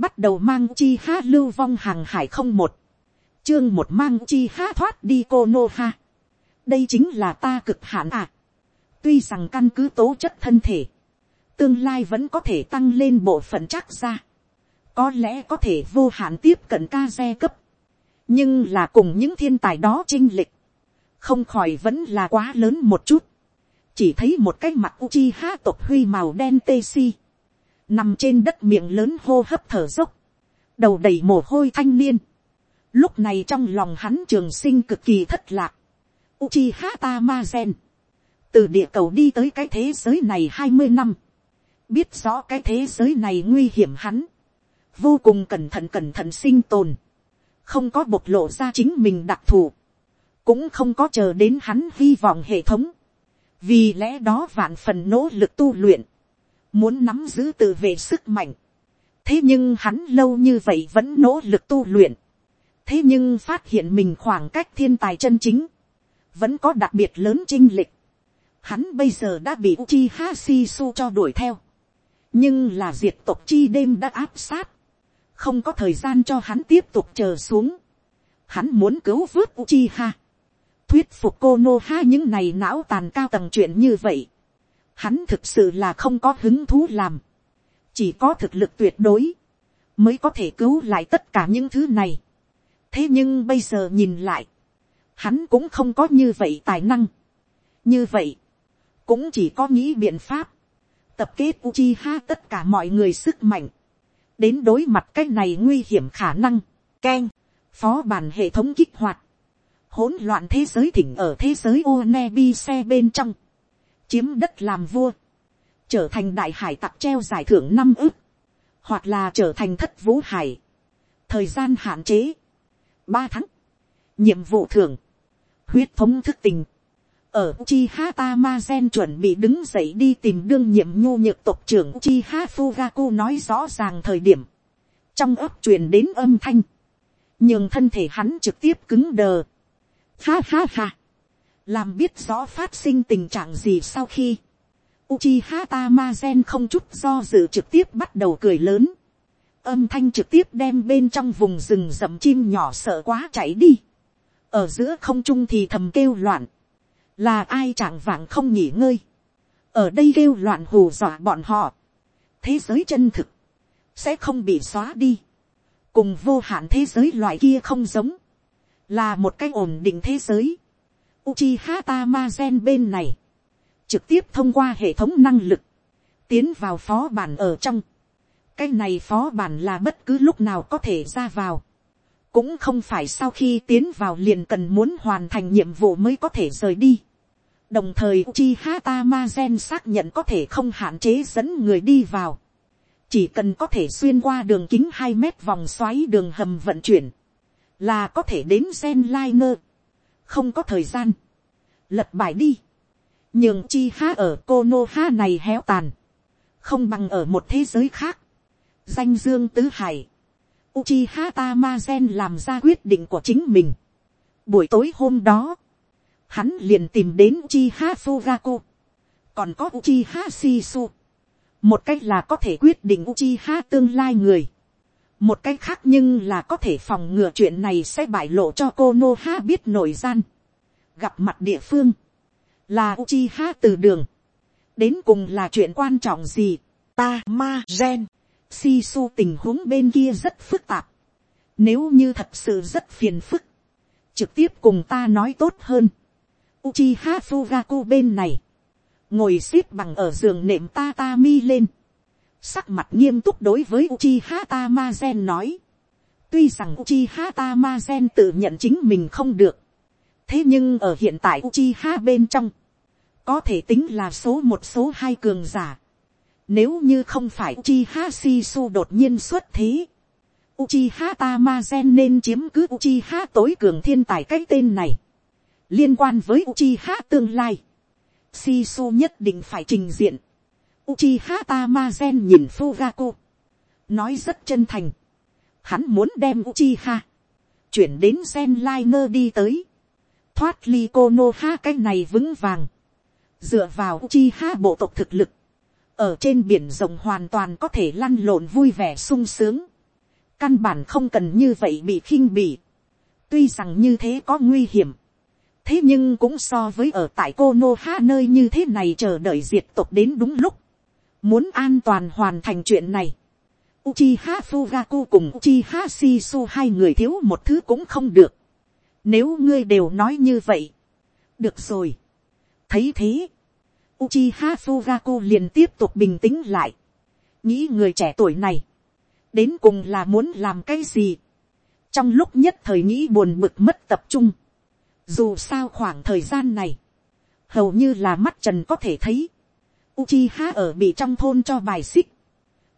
bắt đầu mang chi ha lưu vong hàng hải không một, chương một mang chi ha thoát đi cô nô ha. đây chính là ta cực hạn à. tuy rằng căn cứ tố chất thân thể, tương lai vẫn có thể tăng lên bộ phận chắc ra, có lẽ có thể vô hạn tiếp cận ca xe cấp, nhưng là cùng những thiên tài đó chinh lịch, không khỏi vẫn là quá lớn một chút, chỉ thấy một cái mặt uchi ha tộc huy màu đen tê si, nằm trên đất miệng lớn hô hấp thở dốc, đầu đầy mồ hôi thanh niên, lúc này trong lòng hắn trường sinh cực kỳ thất lạc, Uchiha Tamazen. Từ địa cầu đi tới cái thế giới này hai mươi năm. Biết rõ cái thế giới này nguy hiểm hắn. Vô cùng cẩn thận cẩn thận sinh tồn. Không có bộc lộ ra chính mình đặc thù. Cũng không có chờ đến hắn hy vọng hệ thống. Vì lẽ đó vạn phần nỗ lực tu luyện. Muốn nắm giữ tự vệ sức mạnh. Thế nhưng hắn lâu như vậy vẫn nỗ lực tu luyện. Thế nhưng phát hiện mình khoảng cách thiên tài chân chính vẫn có đặc biệt lớn chinh lịch. Hắn bây giờ đã bị Uchiha su cho đuổi theo. Nhưng là diệt tộc chi đêm đã áp sát. Không có thời gian cho hắn tiếp tục chờ xuống. Hắn muốn cứu vớt Uchiha. Thuyết phục cô Nô Ha những này não tàn cao tầng chuyện như vậy. Hắn thực sự là không có hứng thú làm. Chỉ có thực lực tuyệt đối. Mới có thể cứu lại tất cả những thứ này. Thế nhưng bây giờ nhìn lại hắn cũng không có như vậy tài năng. như vậy, cũng chỉ có nghĩ biện pháp, tập kết Uchiha tất cả mọi người sức mạnh, đến đối mặt cái này nguy hiểm khả năng, keng, phó bản hệ thống kích hoạt, hỗn loạn thế giới thỉnh ở thế giới Onebi xe bên trong, chiếm đất làm vua, trở thành đại hải tặc treo giải thưởng năm ức, hoặc là trở thành thất vũ hải, thời gian hạn chế, ba tháng, nhiệm vụ thưởng, huyết thống thức tình. Ở chi hata masen chuẩn bị đứng dậy đi tìm đương nhiệm nhu nhược tộc trưởng chi ha Fugaku nói rõ ràng thời điểm. Trong ấp truyền đến âm thanh. Nhưng thân thể hắn trực tiếp cứng đờ. Ha ha ha. Làm biết rõ phát sinh tình trạng gì sau khi. Uchiha Tamazen không chút do dự trực tiếp bắt đầu cười lớn. Âm thanh trực tiếp đem bên trong vùng rừng rậm chim nhỏ sợ quá chạy đi. Ở giữa không trung thì thầm kêu loạn, là ai chẳng vàng không nghỉ ngơi, ở đây kêu loạn hù dọa bọn họ, thế giới chân thực, sẽ không bị xóa đi, cùng vô hạn thế giới loại kia không giống, là một cái ổn định thế giới, Uchiha Tamazen bên này, trực tiếp thông qua hệ thống năng lực, tiến vào phó bản ở trong. cái này phó bản là bất cứ lúc nào có thể ra vào cũng không phải sau khi tiến vào liền cần muốn hoàn thành nhiệm vụ mới có thể rời đi. đồng thời Uchiha Tamazen xác nhận có thể không hạn chế dẫn người đi vào. chỉ cần có thể xuyên qua đường kính hai mét vòng xoáy đường hầm vận chuyển, là có thể đến Zen liner không có thời gian, lật bài đi. nhường chi ha ở cô nô ha này héo tàn, không bằng ở một thế giới khác. danh dương tứ hải, Uchiha Tamazen làm ra quyết định của chính mình. Buổi tối hôm đó, hắn liền tìm đến Uchiha Fugaku. Còn có Uchiha Shisu. Một cách là có thể quyết định Uchiha tương lai người. Một cách khác nhưng là có thể phòng ngừa chuyện này sẽ bại lộ cho cô nô ha biết nổi gian. Gặp mặt địa phương. Là uchi ha từ đường. Đến cùng là chuyện quan trọng gì? Ta ma gen si su tình huống bên kia rất phức tạp. Nếu như thật sự rất phiền phức, trực tiếp cùng ta nói tốt hơn. uchi Uchiha Fugaku bên này, ngồi xếp bằng ở giường nệm tatami lên. Sắc mặt nghiêm túc đối với Uchiha Tamazen nói. Tuy rằng Uchiha Tamazen tự nhận chính mình không được. Thế nhưng ở hiện tại Uchiha bên trong, có thể tính là số một số hai cường giả. Nếu như không phải Uchiha Shisu đột nhiên xuất thế. Uchiha Tamazen nên chiếm cứ Uchiha tối cường thiên tài cái tên này. Liên quan với Uchiha tương lai. Shisu nhất định phải trình diện. Uchiha Tamazen nhìn Fugaku. Nói rất chân thành. Hắn muốn đem Uchiha. Chuyển đến Zenliner đi tới. Thoát ly Konoha cái này vững vàng. Dựa vào Uchiha bộ tộc thực lực ở trên biển rộng hoàn toàn có thể lăn lộn vui vẻ sung sướng. căn bản không cần như vậy bị khinh bỉ. tuy rằng như thế có nguy hiểm, thế nhưng cũng so với ở tại cô nô ha nơi như thế này chờ đợi diệt tộc đến đúng lúc, muốn an toàn hoàn thành chuyện này. Uchiha Fugaku cùng Uchiha Shisu hai người thiếu một thứ cũng không được. Nếu ngươi đều nói như vậy. Được rồi. Thấy thế. Uchiha Fugaku liền tiếp tục bình tĩnh lại. Nghĩ người trẻ tuổi này. Đến cùng là muốn làm cái gì. Trong lúc nhất thời nghĩ buồn bực mất tập trung. Dù sao khoảng thời gian này. Hầu như là mắt trần có thể thấy. Uchiha ở bị trong thôn cho bài xích.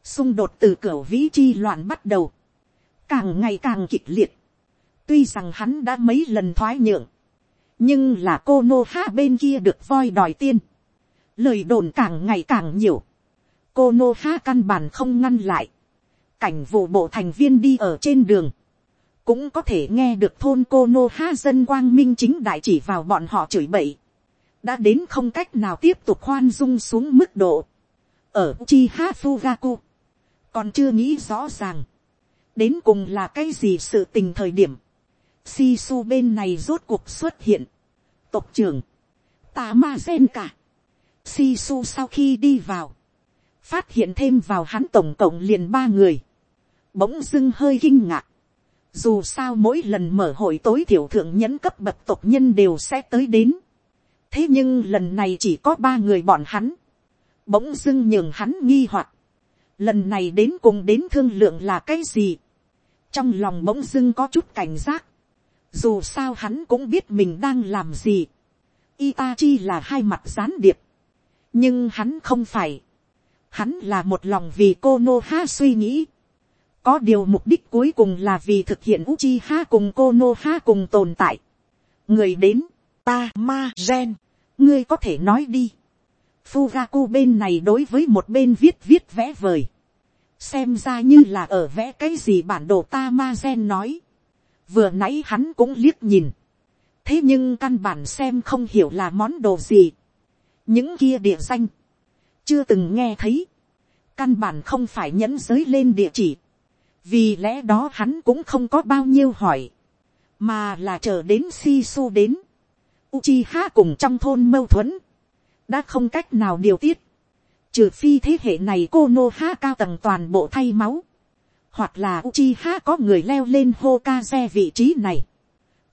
Xung đột từ cửa vĩ chi loạn bắt đầu. Càng ngày càng kịch liệt. Tuy rằng hắn đã mấy lần thoái nhượng. Nhưng là cô nô ha bên kia được voi đòi tiên. Lời đồn càng ngày càng nhiều. Cô nô ha căn bản không ngăn lại. Cảnh vụ bộ thành viên đi ở trên đường. Cũng có thể nghe được thôn cô nô ha dân quang minh chính đại chỉ vào bọn họ chửi bậy. Đã đến không cách nào tiếp tục khoan dung xuống mức độ. Ở chi ha fugaku. Còn chưa nghĩ rõ ràng. Đến cùng là cái gì sự tình thời điểm si su bên này rốt cuộc xuất hiện. tộc trưởng, ta ma gen cả. si su sau khi đi vào, phát hiện thêm vào hắn tổng cộng liền ba người, bỗng dưng hơi kinh ngạc. dù sao mỗi lần mở hội tối thiểu thượng nhẫn cấp bậc tộc nhân đều sẽ tới đến thế nhưng lần này chỉ có ba người bọn hắn, bỗng dưng nhường hắn nghi hoặc. lần này đến cùng đến thương lượng là cái gì. trong lòng bỗng dưng có chút cảnh giác dù sao hắn cũng biết mình đang làm gì. Itachi là hai mặt gián điệp. Nhưng hắn không phải. Hắn là một lòng vì cô Nô Ha suy nghĩ. Có điều mục đích cuối cùng là vì thực hiện Uchiha cùng cô Nô Ha cùng tồn tại. Người đến, ta ma gen. Ngươi có thể nói đi. Fugaku bên này đối với một bên viết viết vẽ vời. Xem ra như là ở vẽ cái gì bản đồ ta ma gen nói. Vừa nãy hắn cũng liếc nhìn, thế nhưng căn bản xem không hiểu là món đồ gì, những kia địa danh, chưa từng nghe thấy, căn bản không phải nhẫn giới lên địa chỉ, vì lẽ đó hắn cũng không có bao nhiêu hỏi, mà là chờ đến si su đến, Uchiha cùng trong thôn mâu thuẫn, đã không cách nào điều tiết, trừ phi thế hệ này cô nô ha cao tầng toàn bộ thay máu, hoặc là Uchiha có người leo lên Hokage vị trí này.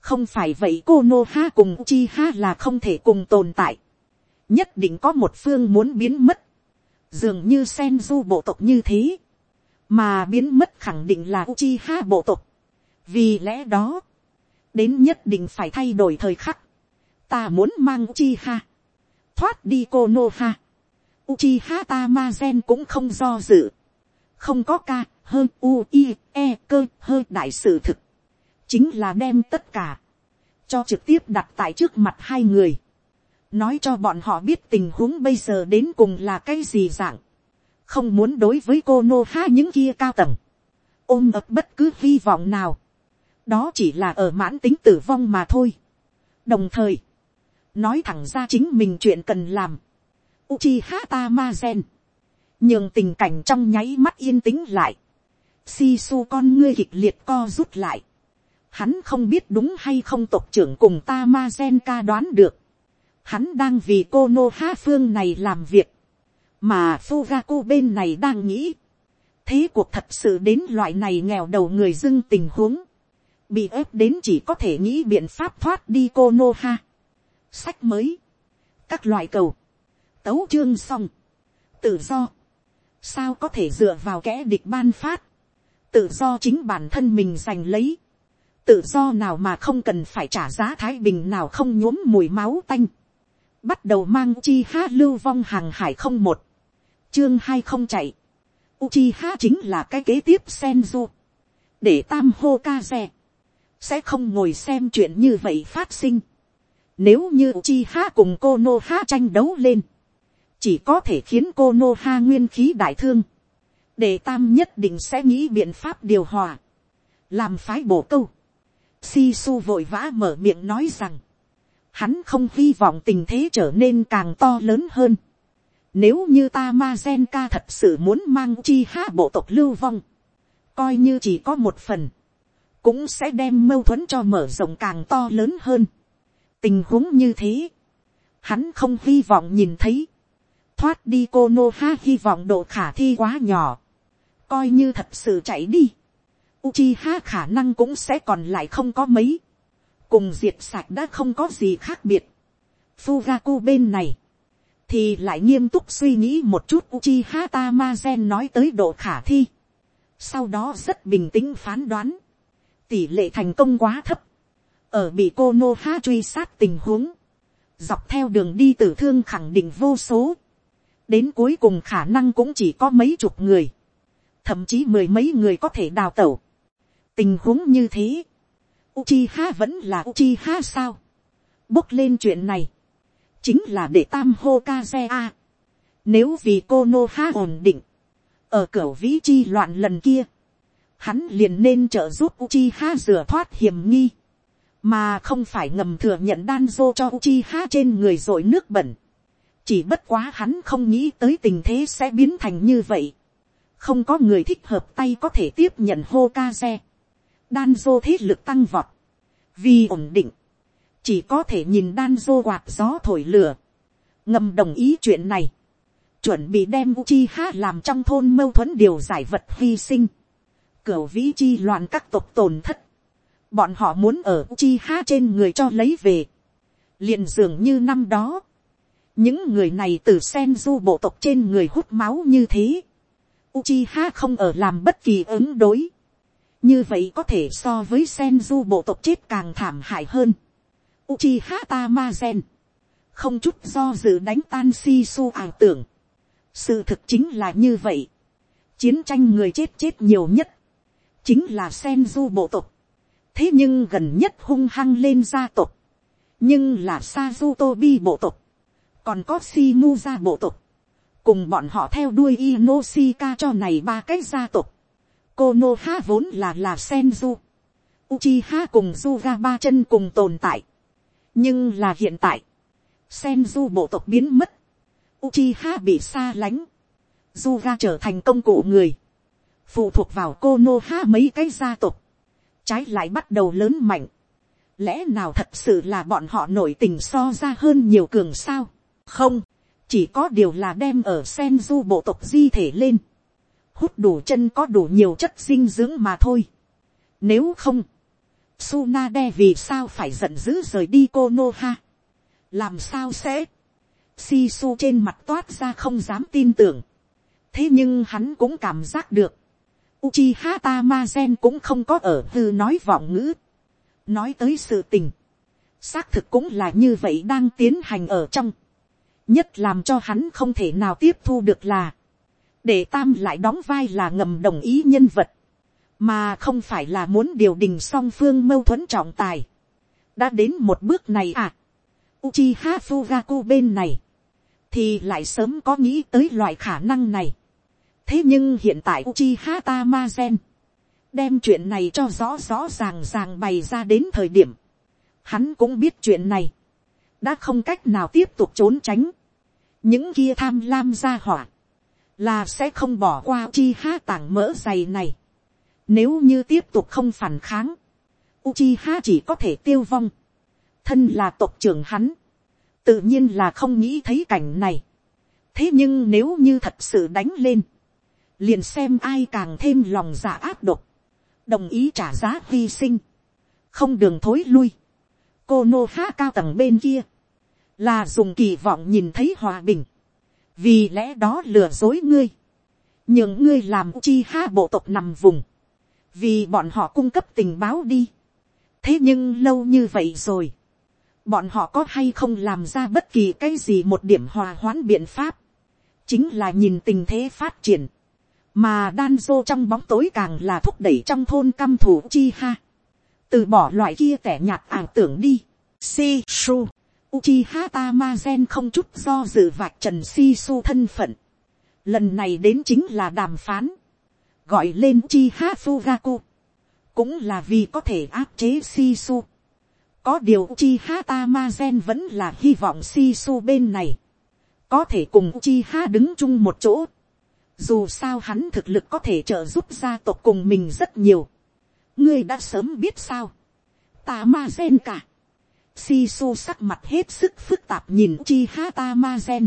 Không phải vậy Konoha cùng Uchiha là không thể cùng tồn tại. Nhất định có một phương muốn biến mất. Dường như Senju bộ tộc như thế. Mà biến mất khẳng định là Uchiha bộ tộc. Vì lẽ đó, đến nhất định phải thay đổi thời khắc. Ta muốn mang chi ha Thoát đi cô nô ha, chi ha ta ma gen cũng không do dự. Không có ca, hơn u i e cơ hơi đại sự thực. Chính là đem tất cả cho trực tiếp đặt tại trước mặt hai người. Nói cho bọn họ biết tình huống bây giờ đến cùng là cái gì dạng. Không muốn đối với cô nô ha những kia cao tầng. Ôm ập bất cứ hy vọng nào. Đó chỉ là ở mãn tính tử vong mà thôi. Đồng thời nói thẳng ra chính mình chuyện cần làm Uchiha Tamazen nhường tình cảnh trong nháy mắt yên tĩnh lại Sisu con ngươi kịch liệt co rút lại. Hắn không biết đúng hay không tộc trưởng cùng ta ca đoán được. Hắn đang vì cô nô ha phương này làm việc. Mà Fugaku bên này đang nghĩ. Thế cuộc thật sự đến loại này nghèo đầu người dưng tình huống. Bị ép đến chỉ có thể nghĩ biện pháp thoát đi cô nô ha. Sách mới. Các loại cầu. Tấu chương xong. Tự do. Sao có thể dựa vào kẻ địch ban phát tự do chính bản thân mình giành lấy, tự do nào mà không cần phải trả giá thái bình nào không nhuốm mùi máu tanh, bắt đầu mang chi ha lưu vong hàng hải không một, chương hai không chạy, Uchiha chính là cái kế tiếp Senju. Để tam hokage. Sẽ không ngồi xem chuyện như vậy phát sinh. Nếu như Chi Ha cùng cô Nô Ha tranh đấu lên. Chỉ có thể khiến cô Nô Ha nguyên khí đại thương đề tam nhất định sẽ nghĩ biện pháp điều hòa, làm phái bổ câu. Si su vội vã mở miệng nói rằng, hắn không hy vọng tình thế trở nên càng to lớn hơn. Nếu như ta ma gen ca thật sự muốn mang chi ha bộ tộc lưu vong, coi như chỉ có một phần, cũng sẽ đem mâu thuẫn cho mở rộng càng to lớn hơn tình huống như thế, hắn không hy vọng nhìn thấy, thoát đi cô nô ha hy vọng độ khả thi quá nhỏ, coi như thật sự chạy đi, Uchiha khả năng cũng sẽ còn lại không có mấy, cùng diệt sạch đã không có gì khác biệt. Fugaku bên này, thì lại nghiêm túc suy nghĩ một chút Uchiha Tamazen nói tới độ khả thi. Sau đó rất bình tĩnh phán đoán, tỷ lệ thành công quá thấp, ở bị cô nô ha truy sát tình huống, dọc theo đường đi tử thương khẳng định vô số, đến cuối cùng khả năng cũng chỉ có mấy chục người, thậm chí mười mấy người có thể đào tẩu. tình huống như thế, Uchiha vẫn là Uchiha sao, bốc lên chuyện này, chính là để tam hô ca xe a. Nếu vì cô nô ha ổn định, ở cửa vĩ chi loạn lần kia, hắn liền nên trợ giúp Uchiha rửa thoát hiểm nghi, mà không phải ngầm thừa nhận đan dô cho Uchiha trên người rồi nước bẩn. Chỉ bất quá hắn không nghĩ tới tình thế sẽ biến thành như vậy. Không có người thích hợp tay có thể tiếp nhận Hokage. Đan dô thế lực tăng vọt. Vì ổn định, chỉ có thể nhìn đan dô quạt gió thổi lửa, ngầm đồng ý chuyện này, chuẩn bị đem Uchiha làm trong thôn mâu thuẫn điều giải vật hy sinh, cửu vĩ chi loạn các tộc tồn thất, bọn họ muốn ở Uchiha trên người cho lấy về, liền dường như năm đó, những người này từ sen du bộ tộc trên người hút máu như thế, Uchiha không ở làm bất kỳ ứng đối, như vậy có thể so với Senju bộ tộc chết càng thảm hại hơn. Uchiha Tamazen. Không chút do dự đánh tan shisu ảo tưởng. Sự thực chính là như vậy. Chiến tranh người chết chết nhiều nhất. Chính là Senju bộ tộc. Thế nhưng gần nhất hung hăng lên gia tộc. Nhưng là Sazutobi bộ tộc. Còn có Shimuza bộ tộc. Cùng bọn họ theo đuôi Inoshika cho này ba cái gia tộc. Konoha vốn là là Senju. Uchiha cùng Zuga ba chân cùng tồn tại nhưng là hiện tại, Senju bộ tộc biến mất, Uchiha bị xa lánh, Zuga trở thành công cụ người, phụ thuộc vào Konoha mấy cái gia tộc, trái lại bắt đầu lớn mạnh, lẽ nào thật sự là bọn họ nổi tình so ra hơn nhiều cường sao, không, chỉ có điều là đem ở Senju bộ tộc di thể lên, hút đủ chân có đủ nhiều chất dinh dưỡng mà thôi, nếu không, Tsunade vì sao phải giận dữ rời đi Konoha? Làm sao sẽ? Sisu trên mặt toát ra không dám tin tưởng. Thế nhưng hắn cũng cảm giác được. Uchiha Tamazen cũng không có ở hư nói vọng ngữ. Nói tới sự tình. Xác thực cũng là như vậy đang tiến hành ở trong. Nhất làm cho hắn không thể nào tiếp thu được là. Để Tam lại đóng vai là ngầm đồng ý nhân vật mà không phải là muốn điều đình song phương mâu thuẫn trọng tài. đã đến một bước này à. Uchiha Fugaku bên này, thì lại sớm có nghĩ tới loại khả năng này thế nhưng hiện tại Uchiha Tamazen, đem chuyện này cho rõ rõ ràng ràng bày ra đến thời điểm, hắn cũng biết chuyện này, đã không cách nào tiếp tục trốn tránh. những kia tham lam ra hỏa, là sẽ không bỏ qua Uchiha tảng mỡ dày này nếu như tiếp tục không phản kháng, Uchiha chỉ có thể tiêu vong. Thân là tộc trưởng hắn. Tự nhiên là không nghĩ thấy cảnh này. Thế nhưng nếu như thật sự đánh lên. Liền xem ai càng thêm lòng dạ áp độc. Đồng ý trả giá hy sinh. Không đường thối lui. Cô nô há cao tầng bên kia. Là dùng kỳ vọng nhìn thấy hòa bình. Vì lẽ đó lừa dối ngươi. Nhưng ngươi làm chi ha bộ tộc nằm vùng vì bọn họ cung cấp tình báo đi. thế nhưng lâu như vậy rồi, bọn họ có hay không làm ra bất kỳ cái gì một điểm hòa hoãn biện pháp, chính là nhìn tình thế phát triển, mà đan dô trong bóng tối càng là thúc đẩy trong thôn căm thủ chi ha, từ bỏ loại kia tẻ nhạt ảo tưởng đi, si su, Uchiha Tamazen không chút do dự vạch trần si su thân phận. Lần này đến chính là đàm phán gọi lên chi ha fugaku, cũng là vì có thể áp chế Sisu. Có điều chi ha Tamazen vẫn là hy vọng Sisu bên này, có thể cùng chi ha đứng chung một chỗ. Dù sao hắn thực lực có thể trợ giúp gia tộc cùng mình rất nhiều. Ngươi đã sớm biết sao. Ta ma gen cả. Si su sắc mặt hết sức phức tạp nhìn chi ha ta ma gen.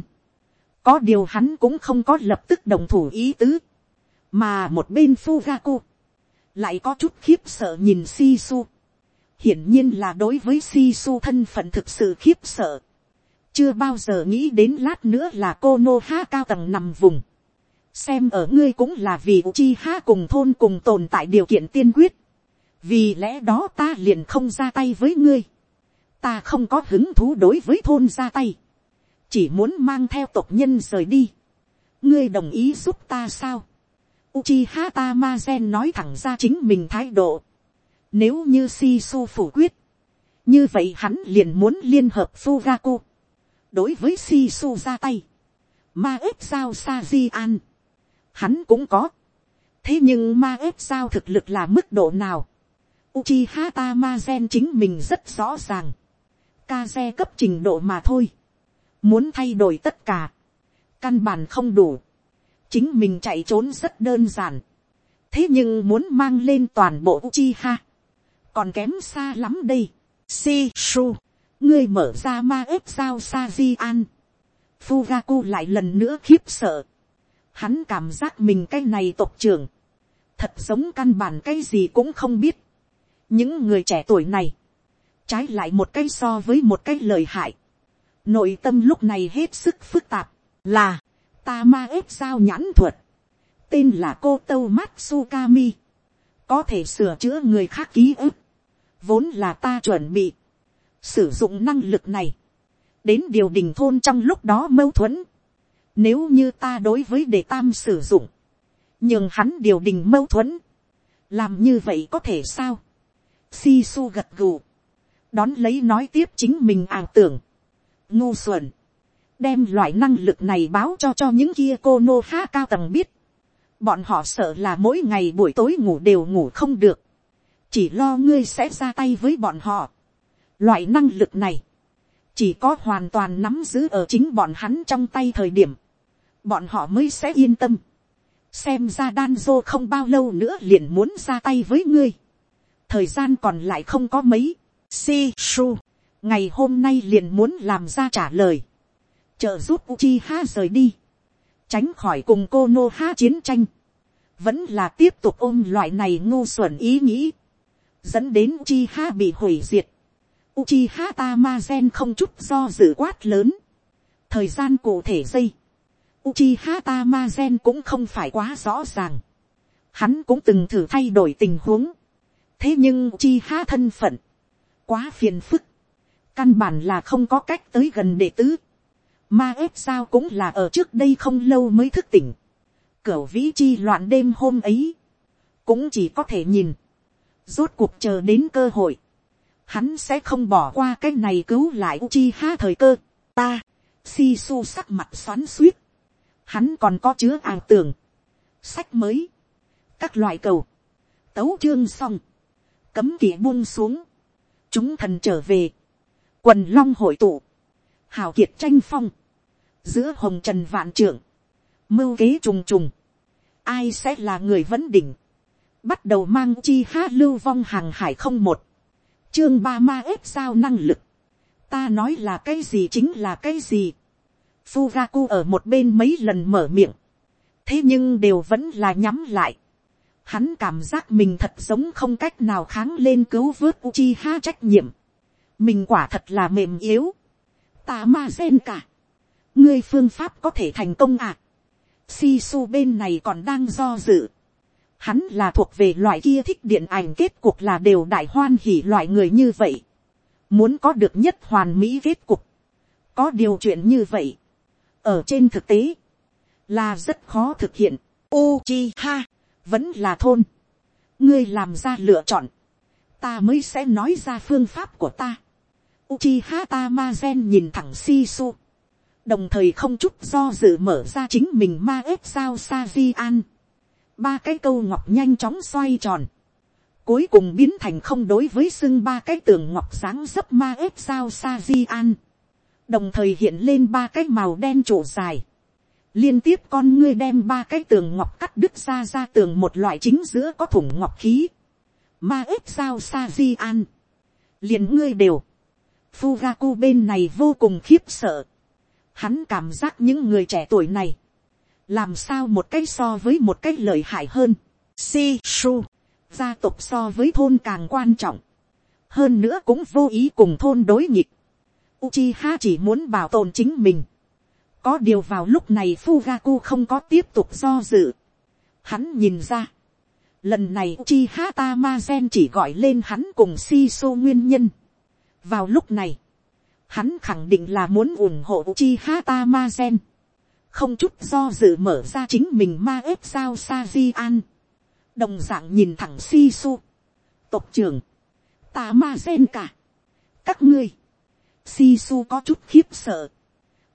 Có điều hắn cũng không có lập tức đồng thủ ý tứ. Mà một bên Fugaku. Lại có chút khiếp sợ nhìn si su. Hiển nhiên là đối với si su thân phận thực sự khiếp sợ. Chưa bao giờ nghĩ đến lát nữa là cô nô ha cao tầng nằm vùng xem ở ngươi cũng là vì chi ha cùng thôn cùng tồn tại điều kiện tiên quyết, vì lẽ đó ta liền không ra tay với ngươi, ta không có hứng thú đối với thôn ra tay, chỉ muốn mang theo tộc nhân rời đi, ngươi đồng ý giúp ta sao, Uchiha Tamazen nói thẳng ra chính mình thái độ. Nếu như Shisu phủ quyết. Như vậy hắn liền muốn liên hợp Furaku. Đối với Shisu ra tay. Ma ếp sao Sajian hắn cũng có. thế nhưng ma ếp sao thực lực là mức độ nào. Uchiha Tamazen chính mình rất rõ ràng. Kaze cấp trình độ mà thôi. Muốn thay đổi tất cả. Căn bản không đủ. Chính mình chạy trốn rất đơn giản. Thế nhưng muốn mang lên toàn bộ Uchiha. Còn kém xa lắm đây. Si Su. Ngươi mở ra ma ếp sao Saji An. Fugaku lại lần nữa khiếp sợ hắn cảm giác mình cái này tộc trưởng, thật giống căn bản cái gì cũng không biết. những người trẻ tuổi này, trái lại một cái so với một cái lời hại. nội tâm lúc này hết sức phức tạp, là, ta ma ếp sao nhãn thuật, tên là cô tâu matsukami, có thể sửa chữa người khác ký ức, vốn là ta chuẩn bị, sử dụng năng lực này, đến điều đình thôn trong lúc đó mâu thuẫn, nếu như ta đối với đề tam sử dụng. Nhưng hắn điều đình mâu thuẫn. Làm như vậy có thể sao? Si su gật gù. Đón lấy nói tiếp chính mình ảo tưởng. Ngu xuẩn. Đem loại năng lực này báo cho cho những kia cô nô ha cao tầng biết. Bọn họ sợ là mỗi ngày buổi tối ngủ đều ngủ không được. Chỉ lo ngươi sẽ ra tay với bọn họ. Loại năng lực này chỉ có hoàn toàn nắm giữ ở chính bọn hắn trong tay thời điểm, bọn họ mới sẽ yên tâm. xem ra đan dô không bao lâu nữa liền muốn ra tay với ngươi. thời gian còn lại không có mấy. si su, ngày hôm nay liền muốn làm ra trả lời. trợ giúp uchi ha rời đi. tránh khỏi cùng cô nô ha chiến tranh. vẫn là tiếp tục ôm loại này ngu xuẩn ý nghĩ. dẫn đến uchi ha bị hủy diệt. Uchiha gen không chút do dự quát lớn. Thời gian cụ thể giây Uchiha Tamazen cũng không phải quá rõ ràng. Hắn cũng từng thử thay đổi tình huống. Thế nhưng Uchiha thân phận. Quá phiền phức. Căn bản là không có cách tới gần đệ tứ. Ma ép sao cũng là ở trước đây không lâu mới thức tỉnh. Cửu vĩ chi loạn đêm hôm ấy. Cũng chỉ có thể nhìn. Rốt cuộc chờ đến cơ hội. Hắn sẽ không bỏ qua cái này cứu lại Uchiha thời cơ. Ta. Si su sắc mặt xoắn suýt hắn còn có chứa ảo tưởng, sách mới, các loại cầu, tấu chương xong, cấm kỵ buông xuống, chúng thần trở về, quần long hội tụ, hào kiệt tranh phong, giữa hồng trần vạn trưởng, mưu kế trùng trùng, ai sẽ là người vấn đỉnh, bắt đầu mang chi hát lưu vong hàng hải không một, chương ba ma ép sao năng lực, ta nói là cái gì chính là cái gì, Fugaku ở một bên mấy lần mở miệng. Thế nhưng đều vẫn là nhắm lại. Hắn cảm giác mình thật giống không cách nào kháng lên cứu vớt Uchiha trách nhiệm. Mình quả thật là mềm yếu. Ta ma sen cả. Ngươi phương pháp có thể thành công à? Sisu bên này còn đang do dự. Hắn là thuộc về loại kia thích điện ảnh kết cục là đều đại hoan hỉ loại người như vậy. Muốn có được nhất hoàn mỹ kết cục. Có điều chuyện như vậy ở trên thực tế, là rất khó thực hiện. Uchiha, vẫn là thôn. ngươi làm ra lựa chọn, ta mới sẽ nói ra phương pháp của ta. Uchiha Tamazen nhìn thẳng Shisu, đồng thời không chút do dự mở ra chính mình ma ếp sao sa di an. ba cái câu ngọc nhanh chóng xoay tròn, cuối cùng biến thành không đối với xưng ba cái tường ngọc sáng dấp ma ếp sao sa di an đồng thời hiện lên ba cái màu đen trụ dài, liên tiếp con ngươi đem ba cái tường ngọc cắt đứt ra ra tường một loại chính giữa có thủng ngọc khí, ma ếp sao sa di an, liền ngươi đều, Fugaku bên này vô cùng khiếp sợ, hắn cảm giác những người trẻ tuổi này, làm sao một cách so với một cách lợi hại hơn, si su, gia tộc so với thôn càng quan trọng, hơn nữa cũng vô ý cùng thôn đối nghịch, Uchiha chỉ muốn bảo tồn chính mình, có điều vào lúc này Fugaku không có tiếp tục do dự. Hắn nhìn ra. Lần này Uchiha Tamazen chỉ gọi lên hắn cùng Shiso nguyên nhân. Vào lúc này. Hắn khẳng định là muốn ủng hộ Uchiha Tamazen. Không chút do dự mở ra chính mình ma ếp sao Sajian. Đồng dạng nhìn thẳng Shiso. Tộc trưởng. Tamazen cả. Các ngươi. Shisu có chút khiếp sợ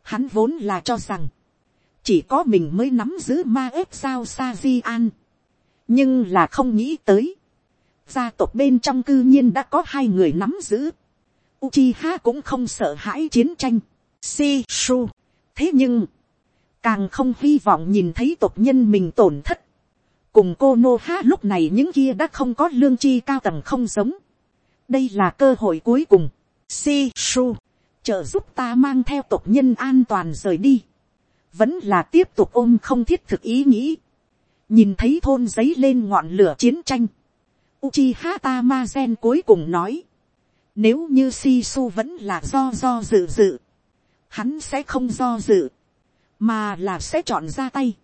Hắn vốn là cho rằng, chỉ có mình mới nắm giữ ma ếp sao sa di an. nhưng là không nghĩ tới, gia tộc bên trong cư nhiên đã có hai người nắm giữ. Uchiha cũng không sợ hãi chiến tranh. Si su. thế nhưng, càng không hy vọng nhìn thấy tộc nhân mình tổn thất. cùng cô nô ha lúc này những kia đã không có lương chi cao tầng không giống. đây là cơ hội cuối cùng. Si su. Trợ giúp ta mang theo tộc nhân an toàn rời đi, vẫn là tiếp tục ôm không thiết thực ý nghĩ, nhìn thấy thôn giấy lên ngọn lửa chiến tranh, Uchiha Tamazen cuối cùng nói, nếu như Sisu vẫn là do do dự dự, hắn sẽ không do dự, mà là sẽ chọn ra tay.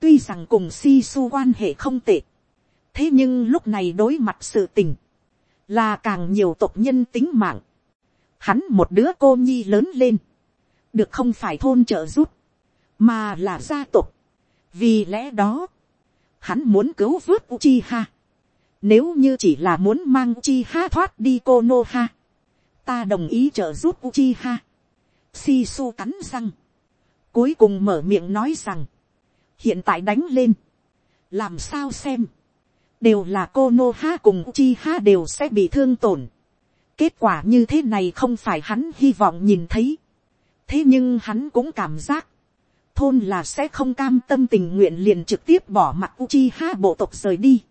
Tuy rằng cùng Sisu quan hệ không tệ, thế nhưng lúc này đối mặt sự tình, là càng nhiều tộc nhân tính mạng, hắn một đứa cô nhi lớn lên, được không phải thôn trợ giúp, mà là gia tộc. vì lẽ đó, hắn muốn cứu vớt Uchiha. Nếu như chỉ là muốn mang Uchiha thoát đi Konoha, ta đồng ý trợ giúp Uchiha. Shisu cắn răng, cuối cùng mở miệng nói rằng, hiện tại đánh lên, làm sao xem, đều là Konoha cùng Uchiha đều sẽ bị thương tổn Kết quả như thế này không phải hắn hy vọng nhìn thấy. Thế nhưng hắn cũng cảm giác. Thôn là sẽ không cam tâm tình nguyện liền trực tiếp bỏ mặt Uchiha bộ tộc rời đi.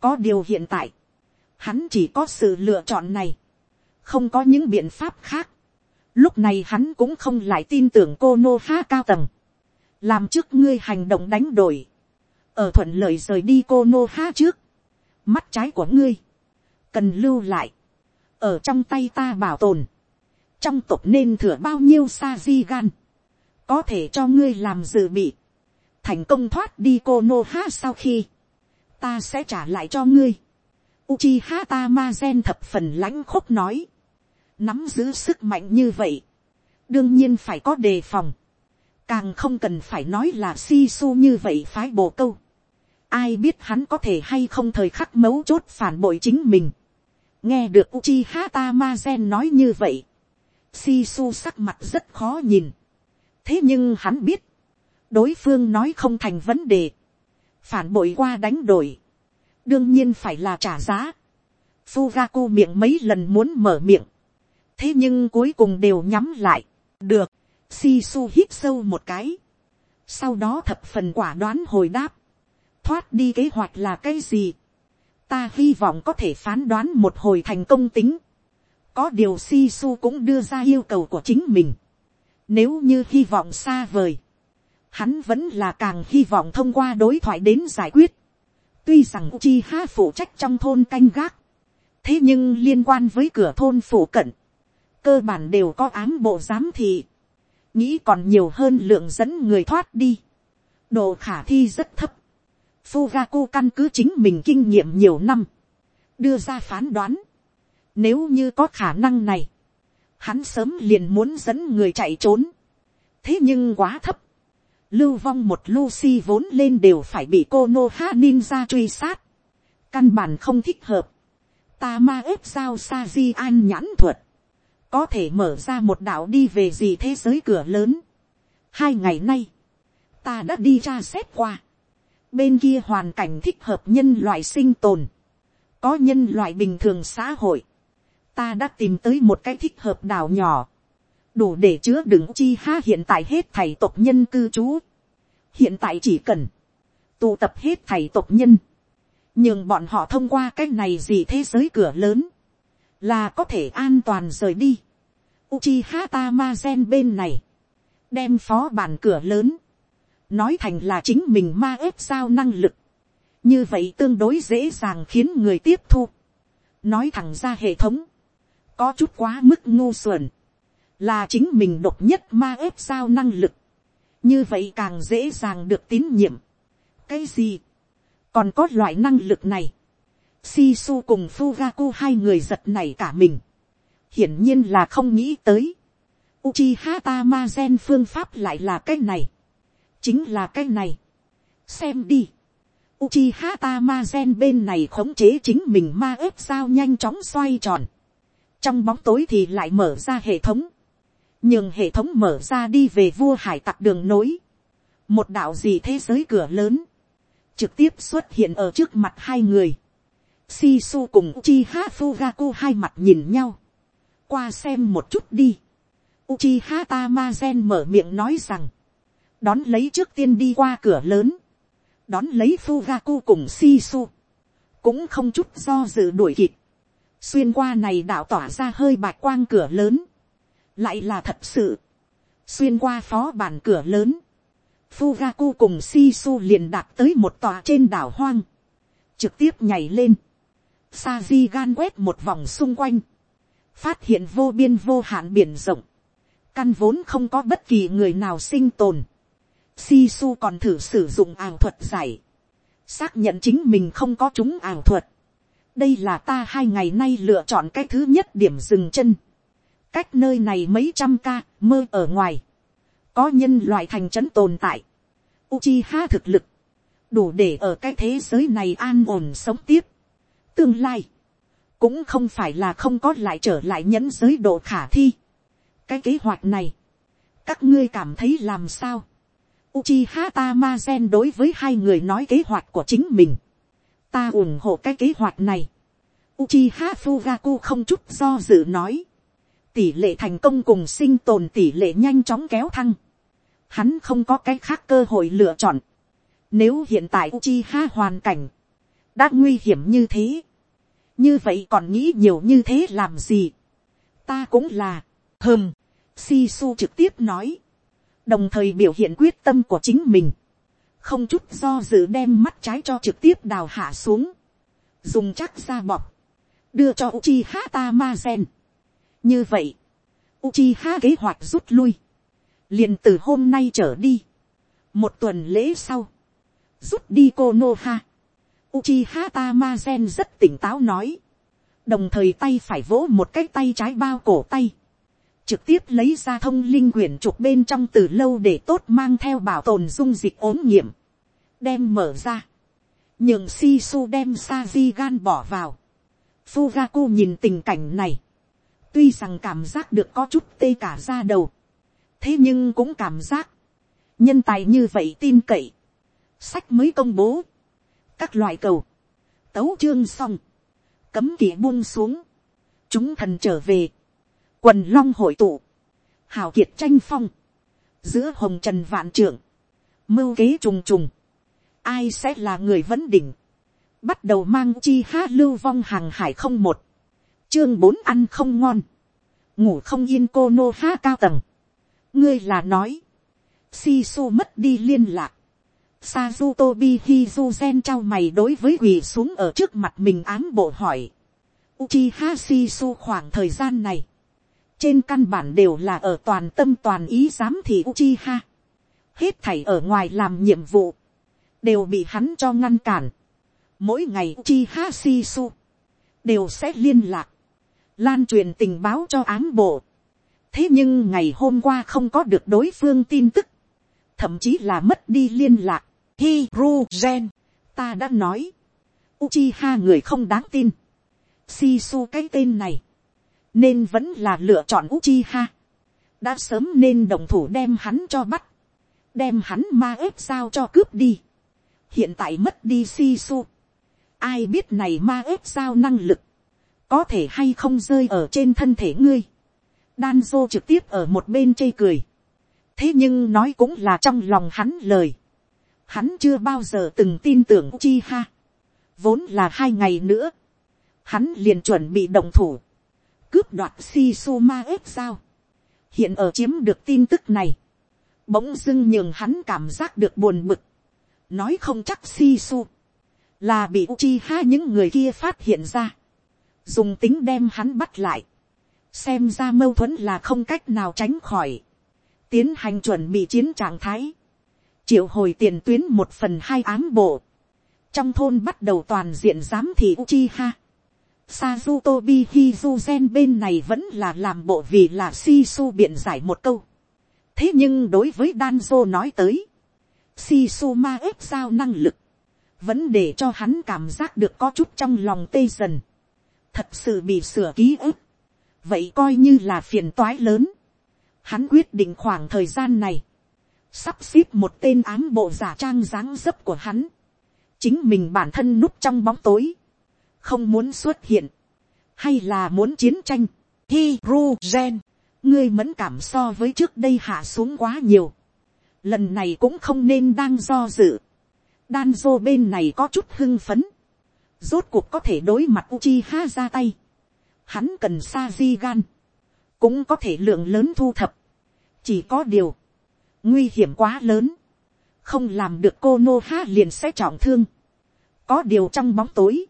Có điều hiện tại. Hắn chỉ có sự lựa chọn này. Không có những biện pháp khác. Lúc này hắn cũng không lại tin tưởng cô Nô Ha cao tầng. Làm trước ngươi hành động đánh đổi. Ở thuận lợi rời đi cô Nô Ha trước. Mắt trái của ngươi. Cần lưu lại ở trong tay ta bảo tồn, trong tộc nên thừa bao nhiêu sa di gan, có thể cho ngươi làm dự bị, thành công thoát đi cô nô ha sau khi, ta sẽ trả lại cho ngươi. Uchiha Tamazen thập phần lãnh khúc nói, nắm giữ sức mạnh như vậy, đương nhiên phải có đề phòng, càng không cần phải nói là si su như vậy phái bồ câu, ai biết hắn có thể hay không thời khắc mấu chốt phản bội chính mình, nghe được Uchiha Tamazen nói như vậy, Sisu sắc mặt rất khó nhìn. thế nhưng hắn biết, đối phương nói không thành vấn đề, phản bội qua đánh đổi, đương nhiên phải là trả giá. Fugaku miệng mấy lần muốn mở miệng, thế nhưng cuối cùng đều nhắm lại, được, Sisu hít sâu một cái, sau đó thập phần quả đoán hồi đáp, thoát đi kế hoạch là cái gì, ta hy vọng có thể phán đoán một hồi thành công tính. có điều si su cũng đưa ra yêu cầu của chính mình. nếu như hy vọng xa vời, hắn vẫn là càng hy vọng thông qua đối thoại đến giải quyết. tuy rằng chi ha phụ trách trong thôn canh gác, thế nhưng liên quan với cửa thôn phụ cận, cơ bản đều có ám bộ giám thị, nghĩ còn nhiều hơn lượng dẫn người thoát đi, độ khả thi rất thấp, Fugaku căn cứ chính mình kinh nghiệm nhiều năm. Đưa ra phán đoán. Nếu như có khả năng này. Hắn sớm liền muốn dẫn người chạy trốn. Thế nhưng quá thấp. Lưu vong một Lucy vốn lên đều phải bị cô Noha Ninja truy sát. Căn bản không thích hợp. Ta ma ếp sao sa di an nhãn thuật. Có thể mở ra một đạo đi về gì thế giới cửa lớn. Hai ngày nay. Ta đã đi ra xét qua bên kia hoàn cảnh thích hợp nhân loại sinh tồn, có nhân loại bình thường xã hội, ta đã tìm tới một cái thích hợp đảo nhỏ, đủ để chứa đựng chi ha hiện tại hết thầy tộc nhân cư trú, hiện tại chỉ cần tụ tập hết thầy tộc nhân, nhưng bọn họ thông qua cái này gì thế giới cửa lớn, là có thể an toàn rời đi. Uchiha Tamazen bên này, đem phó bản cửa lớn, nói thành là chính mình ma ếp sao năng lực, như vậy tương đối dễ dàng khiến người tiếp thu. nói thẳng ra hệ thống, có chút quá mức ngu xuẩn, là chính mình độc nhất ma ếp sao năng lực, như vậy càng dễ dàng được tín nhiệm. cái gì, còn có loại năng lực này, Sisu cùng Fugaku hai người giật này cả mình. Hiển nhiên là không nghĩ tới. Uchiha Tamazen phương pháp lại là cái này. Chính là cái này. Xem đi. Uchiha Tamazen bên này khống chế chính mình ma ếp sao nhanh chóng xoay tròn. Trong bóng tối thì lại mở ra hệ thống. Nhưng hệ thống mở ra đi về vua hải tặc đường nối. Một đạo gì thế giới cửa lớn. Trực tiếp xuất hiện ở trước mặt hai người. Sisu cùng Uchiha Fugaku hai mặt nhìn nhau. Qua xem một chút đi. Uchiha Tamazen mở miệng nói rằng. Đón lấy trước tiên đi qua cửa lớn đón lấy Fugaku cùng Sisu, cũng không chút do dự đuổi kịp, xuyên qua này đạo tỏa ra hơi bạch quang cửa lớn, lại là thật sự, xuyên qua phó bản cửa lớn, Fugaku cùng Sisu liền đạp tới một tòa trên đảo hoang, trực tiếp nhảy lên, Saji gan quét một vòng xung quanh, phát hiện vô biên vô hạn biển rộng, căn vốn không có bất kỳ người nào sinh tồn, si su còn thử sử dụng ảo thuật giải, xác nhận chính mình không có chúng ảo thuật. đây là ta hai ngày nay lựa chọn cái thứ nhất điểm dừng chân. cách nơi này mấy trăm ca mơ ở ngoài, có nhân loại thành trấn tồn tại. Uchiha thực lực, đủ để ở cái thế giới này an ổn sống tiếp. tương lai, cũng không phải là không có lại trở lại nhẫn giới độ khả thi. cái kế hoạch này, các ngươi cảm thấy làm sao Uchiha Tamazen đối với hai người nói kế hoạch của chính mình. Ta ủng hộ cái kế hoạch này. Uchiha Fugaku không chút do dự nói. Tỷ lệ thành công cùng sinh tồn tỷ lệ nhanh chóng kéo thăng. Hắn không có cái khác cơ hội lựa chọn. Nếu hiện tại Uchiha hoàn cảnh. Đã nguy hiểm như thế. Như vậy còn nghĩ nhiều như thế làm gì. Ta cũng là. Hừm. Sisu trực tiếp nói đồng thời biểu hiện quyết tâm của chính mình, không chút do dự đem mắt trái cho trực tiếp đào hạ xuống, dùng chắc ra bọc, đưa cho Uchiha Tamazen. như vậy, Uchiha kế hoạch rút lui, liền từ hôm nay trở đi, một tuần lễ sau, rút đi Konoha, Uchiha Tamazen rất tỉnh táo nói, đồng thời tay phải vỗ một cái tay trái bao cổ tay, trực tiếp lấy ra thông linh quyển trục bên trong từ lâu để tốt mang theo bảo tồn dung dịch ốm nghiệm, đem mở ra, nhường si su đem sa di gan bỏ vào, Fugaku nhìn tình cảnh này, tuy rằng cảm giác được có chút tê cả ra đầu, thế nhưng cũng cảm giác, nhân tài như vậy tin cậy, sách mới công bố, các loại cầu, tấu chương xong, cấm kỳ buông xuống, chúng thần trở về, quần long hội tụ, hào kiệt tranh phong, giữa hồng trần vạn trưởng, mưu kế trùng trùng, ai sẽ là người vấn đỉnh, bắt đầu mang chi ha lưu vong hàng hải không một, chương bốn ăn không ngon, ngủ không yên cô nô ha cao tầng, ngươi là nói, si su mất đi liên lạc, Sazutobi Hizuzen trao mày đối với quỳ xuống ở trước mặt mình ám bộ hỏi. Uchiha Shisu khoảng thời gian này trên căn bản đều là ở toàn tâm toàn ý giám thị Uchiha. Hết thảy ở ngoài làm nhiệm vụ, đều bị hắn cho ngăn cản. Mỗi ngày Uchiha Shisu, đều sẽ liên lạc, lan truyền tình báo cho ám bộ. Thế nhưng ngày hôm qua không có được đối phương tin tức, thậm chí là mất đi liên lạc. Hiruzen, ta đã nói, Uchiha người không đáng tin. Shisu cái tên này, nên vẫn là lựa chọn Uchiha. đã sớm nên đồng thủ đem hắn cho bắt, đem hắn ma ếp sao cho cướp đi. hiện tại mất đi Sisu. ai biết này ma ếp sao năng lực, có thể hay không rơi ở trên thân thể ngươi. đan dô trực tiếp ở một bên chê cười. thế nhưng nói cũng là trong lòng hắn lời. Hắn chưa bao giờ từng tin tưởng Uchiha. Vốn là hai ngày nữa. Hắn liền chuẩn bị động thủ. Cướp đoạt Shizuma ép sao. Hiện ở chiếm được tin tức này. Bỗng dưng nhường hắn cảm giác được buồn bực. Nói không chắc Shizu. Là bị Uchiha những người kia phát hiện ra. Dùng tính đem hắn bắt lại. Xem ra mâu thuẫn là không cách nào tránh khỏi. Tiến hành chuẩn bị chiến trạng thái triệu hồi tiền tuyến một phần hai ám bộ, trong thôn bắt đầu toàn diện giám thị Uchiha. Sazutobi Hizuzen bên này vẫn là làm bộ vì là Sisu biện giải một câu. Thế nhưng đối với Danzo nói tới, Sisu ma ép sao năng lực, vẫn để cho hắn cảm giác được có chút trong lòng tê dần. Thật sự bị sửa ký ức. Vậy coi như là phiền toái lớn. Hắn quyết định khoảng thời gian này, sắp xếp một tên ám bộ giả trang dáng dấp của hắn, chính mình bản thân núp trong bóng tối, không muốn xuất hiện, hay là muốn chiến tranh, hi ru gen, ngươi mẫn cảm so với trước đây hạ xuống quá nhiều, lần này cũng không nên đang do dự, đan dô bên này có chút hưng phấn, rốt cuộc có thể đối mặt uchi ha ra tay, hắn cần sa di gan, cũng có thể lượng lớn thu thập, chỉ có điều, nguy hiểm quá lớn, không làm được cô nô ha liền sẽ trọng thương. có điều trong bóng tối,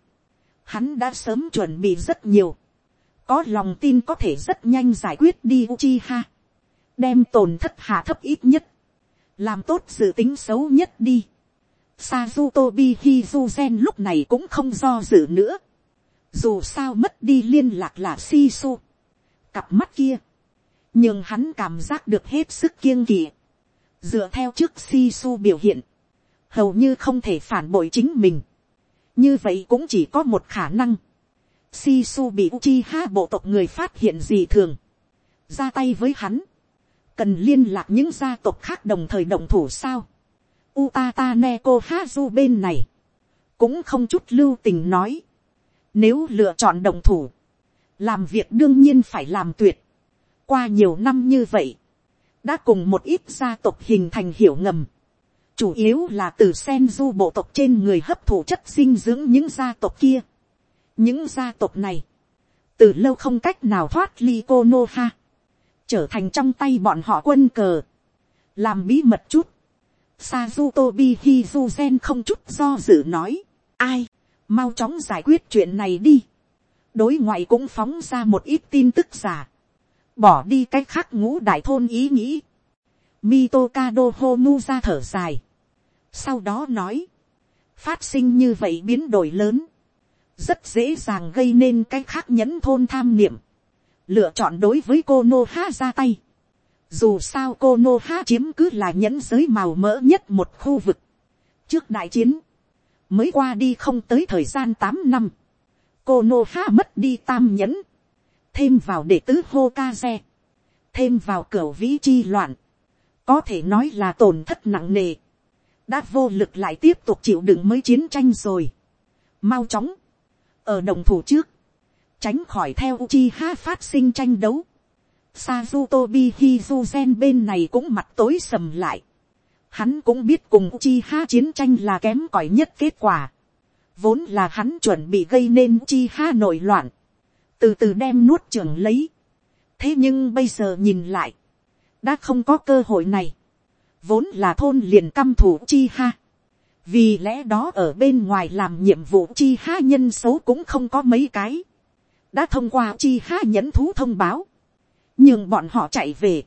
hắn đã sớm chuẩn bị rất nhiều, có lòng tin có thể rất nhanh giải quyết đi Uchiha, đem tổn thất hạ thấp ít nhất, làm tốt dự tính xấu nhất đi. Sazutobi Hizuzen lúc này cũng không do dự nữa, dù sao mất đi liên lạc là Shisu, cặp mắt kia, nhưng hắn cảm giác được hết sức kiêng kỵ. Dựa theo trước si biểu hiện, hầu như không thể phản bội chính mình như vậy cũng chỉ có một khả năng. si su bị uchi ha bộ tộc người phát hiện gì thường, ra tay với hắn, cần liên lạc những gia tộc khác đồng thời đồng thủ sao. Utata Neko Hazu bên này, cũng không chút lưu tình nói. Nếu lựa chọn đồng thủ, làm việc đương nhiên phải làm tuyệt. Qua nhiều năm như vậy, đã cùng một ít gia tộc hình thành hiểu ngầm, chủ yếu là từ sen du bộ tộc trên người hấp thụ chất dinh dưỡng những gia tộc kia. những gia tộc này, từ lâu không cách nào thoát ly cô nô ha, trở thành trong tay bọn họ quân cờ, làm bí mật chút. Sazutobi Hizuzen không chút do dự nói, ai, mau chóng giải quyết chuyện này đi. đối ngoại cũng phóng ra một ít tin tức giả bỏ đi cái khác ngũ đại thôn ý nghĩ. Mitokado Homu ra thở dài. Sau đó nói, phát sinh như vậy biến đổi lớn, rất dễ dàng gây nên cái khác nhẫn thôn tham niệm, lựa chọn đối với cô nô ha ra tay. Dù sao cô nô ha chiếm cứ là nhẫn giới màu mỡ nhất một khu vực. Trước đại chiến, mới qua đi không tới thời gian tám năm, cô nô ha mất đi tam nhẫn, thêm vào đệ tứ hô ca xe, thêm vào cửa vĩ chi loạn, có thể nói là tổn thất nặng nề, đã vô lực lại tiếp tục chịu đựng mới chiến tranh rồi. mau chóng, ở đồng thủ trước, tránh khỏi theo Uchiha phát sinh tranh đấu. Sazutobi Hizuzen bên này cũng mặt tối sầm lại. Hắn cũng biết cùng Uchiha chiến tranh là kém cỏi nhất kết quả. Vốn là hắn chuẩn bị gây nên Uchiha nổi loạn từ từ đem nuốt trưởng lấy. thế nhưng bây giờ nhìn lại, đã không có cơ hội này, vốn là thôn liền căm thủ chi ha. vì lẽ đó ở bên ngoài làm nhiệm vụ chi ha nhân số cũng không có mấy cái, đã thông qua chi ha nhẫn thú thông báo, nhưng bọn họ chạy về,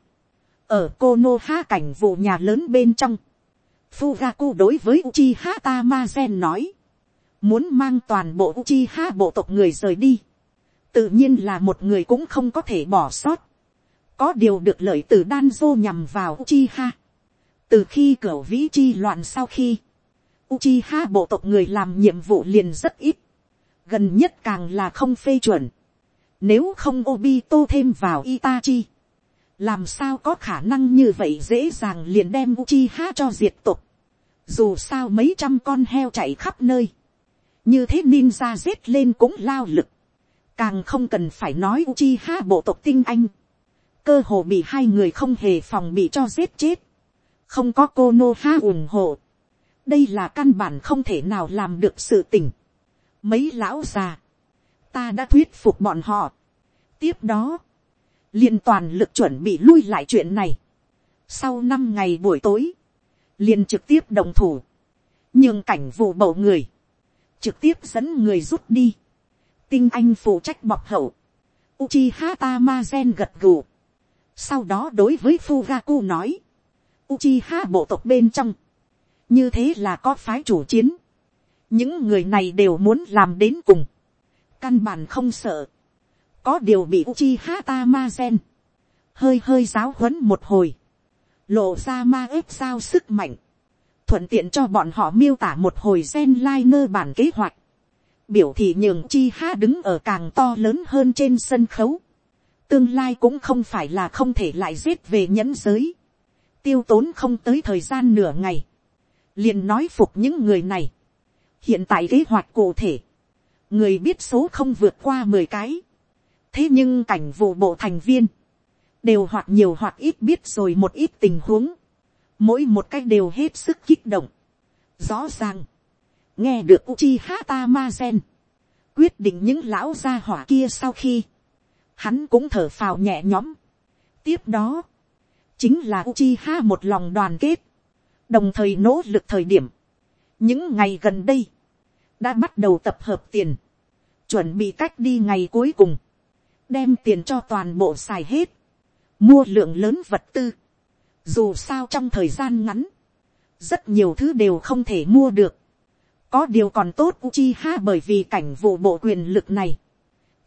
ở cô nô ha cảnh vụ nhà lớn bên trong, Fugaku đối với Uchiha Tamazen nói, muốn mang toàn bộ Uchiha bộ tộc người rời đi tự nhiên là một người cũng không có thể bỏ sót. có điều được lợi từ đan dô nhằm vào Uchiha từ khi cửa vĩ chi loạn sau khi, Uchiha bộ tộc người làm nhiệm vụ liền rất ít, gần nhất càng là không phê chuẩn. Nếu không Obito thêm vào Itachi, làm sao có khả năng như vậy dễ dàng liền đem Uchiha cho diệt tộc. Dù sao mấy trăm con heo chạy khắp nơi, như thế ninja giết lên cũng lao lực. Càng không cần phải nói Uchiha bộ tộc tinh anh, cơ hồ bị hai người không hề phòng bị cho giết chết, không có cô nô ha ủng hộ, đây là căn bản không thể nào làm được sự tình. mấy lão già, ta đã thuyết phục bọn họ. tiếp đó, liền toàn lực chuẩn bị lui lại chuyện này. sau năm ngày buổi tối, liền trực tiếp đồng thủ, nhưng cảnh vụ bầu người, trực tiếp dẫn người rút đi. tinh anh phụ trách bọc hậu, Uchiha Tamazen gật gù. Sau đó đối với Fugaku nói. Uchiha bộ tộc bên trong. Như thế là có phái chủ chiến. Những người này đều muốn làm đến cùng. Căn bản không sợ. Có điều bị Uchiha Tamazen. Hơi hơi giáo huấn một hồi. Lộ ra ma ếp sao sức mạnh. Thuận tiện cho bọn họ miêu tả một hồi gen liner bản kế hoạch biểu thị nhường chi ha đứng ở càng to lớn hơn trên sân khấu. Tương lai cũng không phải là không thể lại giết về nhẫn giới. Tiêu tốn không tới thời gian nửa ngày. liền nói phục những người này. Hiện tại kế hoạch cụ thể. Người biết số không vượt qua mười cái. Thế nhưng cảnh vụ bộ thành viên. Đều hoặc nhiều hoặc ít biết rồi một ít tình huống. Mỗi một cách đều hết sức kích động. Rõ ràng nghe được Uchiha Tamazen, quyết định những lão gia hỏa kia sau khi, hắn cũng thở phào nhẹ nhõm. tiếp đó, chính là Uchiha một lòng đoàn kết, đồng thời nỗ lực thời điểm, những ngày gần đây, đã bắt đầu tập hợp tiền, chuẩn bị cách đi ngày cuối cùng, đem tiền cho toàn bộ xài hết, mua lượng lớn vật tư, dù sao trong thời gian ngắn, rất nhiều thứ đều không thể mua được, có điều còn tốt Uchiha bởi vì cảnh vụ bộ quyền lực này.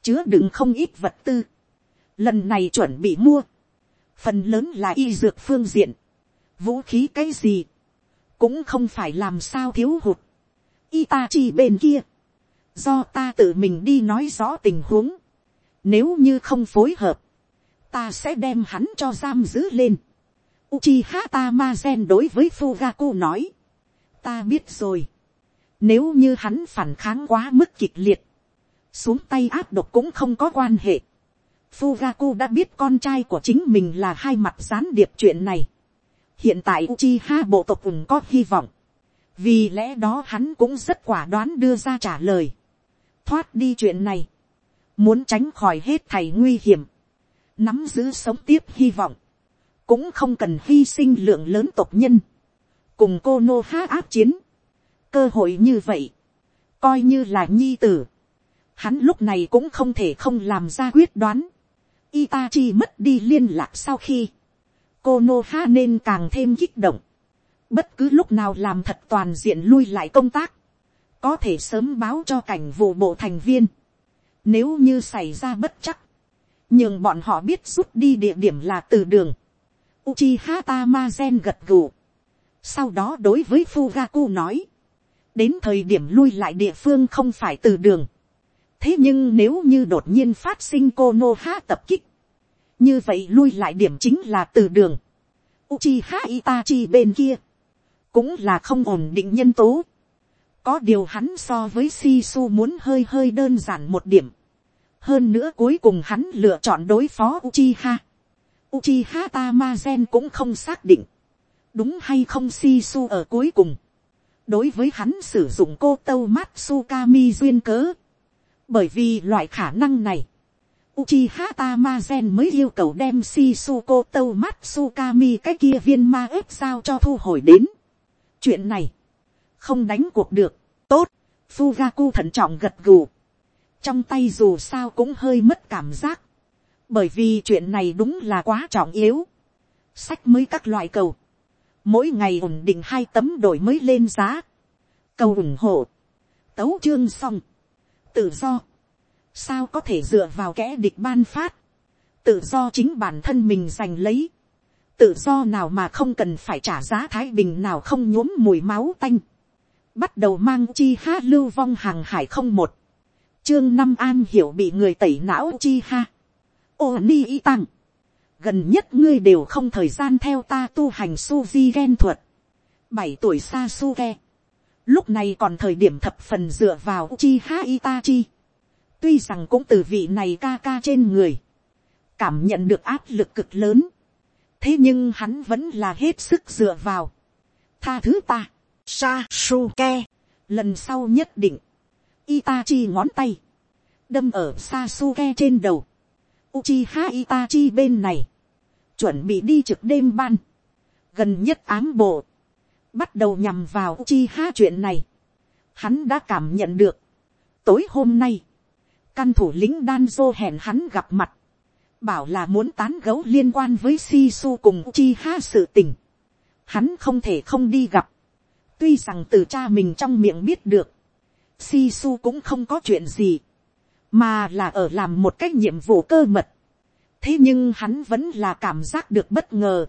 Chứa đựng không ít vật tư. Lần này chuẩn bị mua. Phần lớn là y dược phương diện. Vũ khí cái gì. Cũng không phải làm sao thiếu hụt. y ta chỉ bên kia. Do ta tự mình đi nói rõ tình huống. Nếu như không phối hợp. Ta sẽ đem hắn cho giam giữ lên. Uchiha Tamazen đối với Fugaku nói. Ta biết rồi nếu như hắn phản kháng quá mức kịch liệt, xuống tay áp độc cũng không có quan hệ. Fugaku đã biết con trai của chính mình là hai mặt gián điệp chuyện này. Hiện tại Uchiha bộ tộc cũng có hy vọng. Vì lẽ đó hắn cũng rất quả đoán đưa ra trả lời. Thoát đi chuyện này. Muốn tránh khỏi hết thầy nguy hiểm. Nắm giữ sống tiếp hy vọng. Cũng không cần hy sinh lượng lớn tộc nhân. Cùng cô Nô Há áp chiến cơ hội như vậy, coi như là nhi tử, hắn lúc này cũng không thể không làm ra quyết đoán. Itachi mất đi liên lạc sau khi, Konoha nên càng thêm kích động. Bất cứ lúc nào làm thật toàn diện lui lại công tác, có thể sớm báo cho cảnh vụ bộ thành viên. Nếu như xảy ra bất chắc, nhưng bọn họ biết rút đi địa điểm là từ đường. Uchiha Tamazen gật gù. Sau đó đối với Fugaku nói đến thời điểm lui lại địa phương không phải từ đường thế nhưng nếu như đột nhiên phát sinh cô nô ha tập kích, như vậy lui lại điểm chính là từ đường. Uchiha Itachi bên kia, cũng là không ổn định nhân tố. có điều hắn so với sisu muốn hơi hơi đơn giản một điểm. hơn nữa cuối cùng hắn lựa chọn đối phó Uchiha. Uchiha Tamazen cũng không xác định. đúng hay không sisu ở cuối cùng đối với hắn sử dụng cô tâu Matsukami duyên cớ. Bởi vì loại khả năng này, Uchiha Tamazen mới yêu cầu đem Shisuko Tomatsukami Matsukami cái kia viên ma ếp sao cho thu hồi đến. Chuyện này, không đánh cuộc được, tốt, Fugaku thận trọng gật gù. Trong tay dù sao cũng hơi mất cảm giác. Bởi vì chuyện này đúng là quá trọng yếu. Sách mới các loại cầu mỗi ngày ổn định hai tấm đổi mới lên giá, cầu ủng hộ, tấu chương xong, tự do, sao có thể dựa vào kẽ địch ban phát, tự do chính bản thân mình giành lấy, tự do nào mà không cần phải trả giá thái bình nào không nhuốm mùi máu tanh, bắt đầu mang chi ha lưu vong hàng hải không một, chương năm an hiểu bị người tẩy não chi ha, ô ni y tăng, gần nhất ngươi đều không thời gian theo ta tu hành suzy ghen thuật. bảy tuổi xa suke lúc này còn thời điểm thập phần dựa vào chi ha itachi. tuy rằng cũng từ vị này ca ca trên người. cảm nhận được áp lực cực lớn. thế nhưng hắn vẫn là hết sức dựa vào. tha thứ ta. Sasuke. Lần sau nhất định. Itachi ngón tay. Đâm ở Sasuke trên đầu. Uchiha Itachi bên này. Chuẩn bị đi trực đêm ban. Gần nhất ám bộ. Bắt đầu nhằm vào Uchiha chuyện này. Hắn đã cảm nhận được. Tối hôm nay. Căn thủ lĩnh Danzo hẹn hắn gặp mặt. Bảo là muốn tán gấu liên quan với Shisu cùng Uchiha sự tình. Hắn không thể không đi gặp. Tuy rằng từ cha mình trong miệng biết được. Shisu cũng không có chuyện gì. Mà là ở làm một cách nhiệm vụ cơ mật. Thế nhưng hắn vẫn là cảm giác được bất ngờ.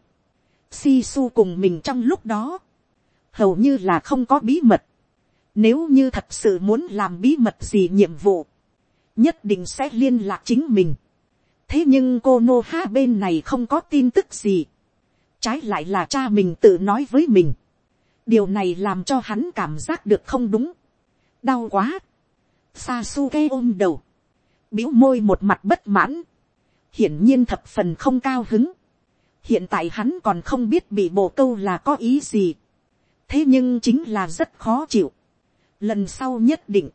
Shisu cùng mình trong lúc đó. Hầu như là không có bí mật. Nếu như thật sự muốn làm bí mật gì nhiệm vụ. Nhất định sẽ liên lạc chính mình. Thế nhưng cô Nô Ha bên này không có tin tức gì. Trái lại là cha mình tự nói với mình. Điều này làm cho hắn cảm giác được không đúng. Đau quá. Sasuke ôm đầu. Biếu môi một mặt bất mãn. Hiển nhiên thập phần không cao hứng. Hiện tại hắn còn không biết bị bộ câu là có ý gì. Thế nhưng chính là rất khó chịu. Lần sau nhất định.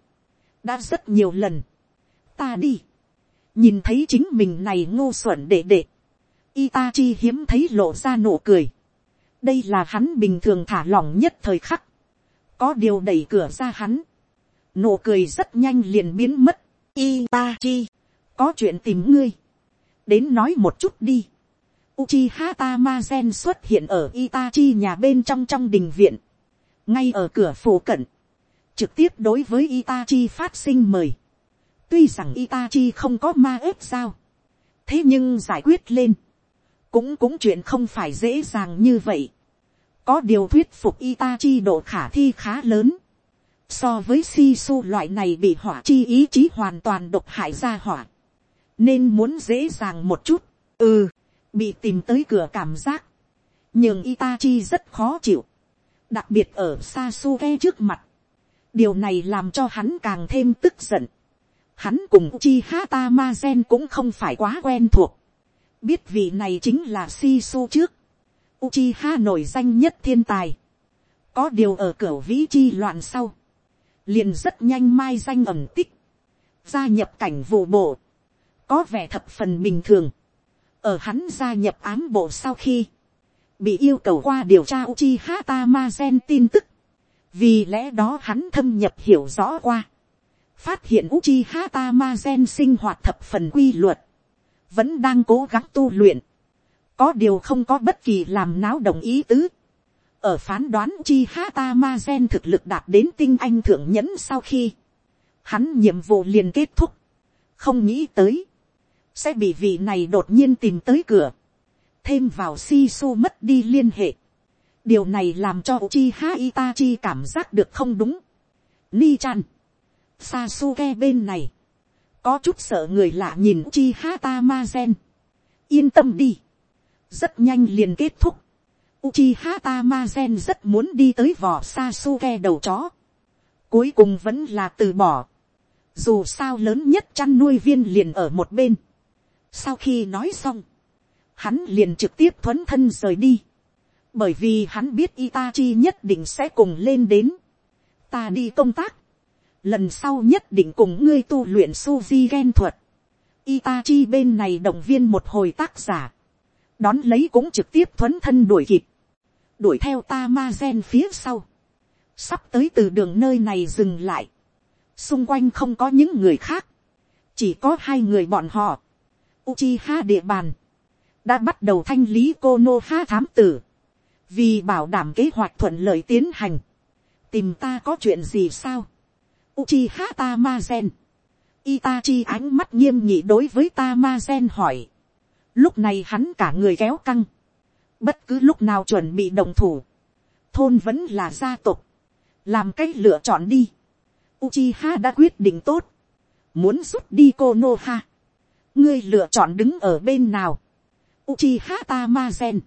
Đã rất nhiều lần. Ta đi. Nhìn thấy chính mình này ngô xuẩn đệ đệ. Itachi hiếm thấy lộ ra nụ cười. Đây là hắn bình thường thả lỏng nhất thời khắc. Có điều đẩy cửa ra hắn. Nụ cười rất nhanh liền biến mất. Itachi. Có chuyện tìm ngươi. Đến nói một chút đi. Uchiha Tamazen xuất hiện ở Itachi nhà bên trong trong đình viện. Ngay ở cửa phủ cận. Trực tiếp đối với Itachi phát sinh mời. Tuy rằng Itachi không có ma ếp sao. Thế nhưng giải quyết lên. Cũng cũng chuyện không phải dễ dàng như vậy. Có điều thuyết phục Itachi độ khả thi khá lớn. So với Sisu loại này bị hỏa chi ý chí hoàn toàn độc hại ra hỏa. Nên muốn dễ dàng một chút. Ừ, bị tìm tới cửa cảm giác. Nhưng Itachi rất khó chịu. Đặc biệt ở Sasuke trước mặt. Điều này làm cho hắn càng thêm tức giận. Hắn cùng Uchiha Tamazen cũng không phải quá quen thuộc. Biết vị này chính là Shisu trước. Uchiha nổi danh nhất thiên tài. Có điều ở cửa vĩ chi loạn sau. Liền rất nhanh mai danh ẩm tích. Gia nhập cảnh vụ bộ. Có vẻ thập phần bình thường. Ở hắn gia nhập ám bộ sau khi. Bị yêu cầu qua điều tra Uchiha Tamazen tin tức. Vì lẽ đó hắn thâm nhập hiểu rõ qua phát hiện Uchiha Tamazen sinh hoạt thập phần quy luật, vẫn đang cố gắng tu luyện, có điều không có bất kỳ làm náo động ý tứ. ở phán đoán Uchiha Tamazen thực lực đạt đến tinh anh thượng nhẫn sau khi, hắn nhiệm vụ liền kết thúc, không nghĩ tới, sẽ bị vị này đột nhiên tìm tới cửa, thêm vào si su mất đi liên hệ. điều này làm cho Uchiha Itachi cảm giác được không đúng. Ni chan, Sasuke bên này, có chút sợ người lạ nhìn chi hata ma gen. yên tâm đi, rất nhanh liền kết thúc. Uchiha Tamazen rất muốn đi tới vỏ Sasuke đầu chó. Cuối cùng vẫn là từ bỏ. Dù sao lớn nhất chăn nuôi viên liền ở một bên. Sau khi nói xong, hắn liền trực tiếp thuấn thân rời đi. Bởi vì hắn biết Itachi nhất định sẽ cùng lên đến. Ta đi công tác. Lần sau nhất định cùng ngươi tu luyện suzy gen thuật. Itachi bên này động viên một hồi tác giả, đón lấy cũng trực tiếp thuấn thân đuổi kịp, đuổi theo ta ma gen phía sau, sắp tới từ đường nơi này dừng lại, xung quanh không có những người khác, chỉ có hai người bọn họ, Uchiha địa bàn, đã bắt đầu thanh lý Konoha thám tử, vì bảo đảm kế hoạch thuận lợi tiến hành, tìm ta có chuyện gì sao, Uchiha Tamazen. Itachi ánh mắt nghiêm nhị đối với Tamazen hỏi. Lúc này hắn cả người kéo căng. Bất cứ lúc nào chuẩn bị đồng thủ. Thôn vẫn là gia tộc. Làm cách lựa chọn đi. Uchiha đã quyết định tốt. Muốn rút đi Konoha. Ngươi lựa chọn đứng ở bên nào. Uchiha Tamazen.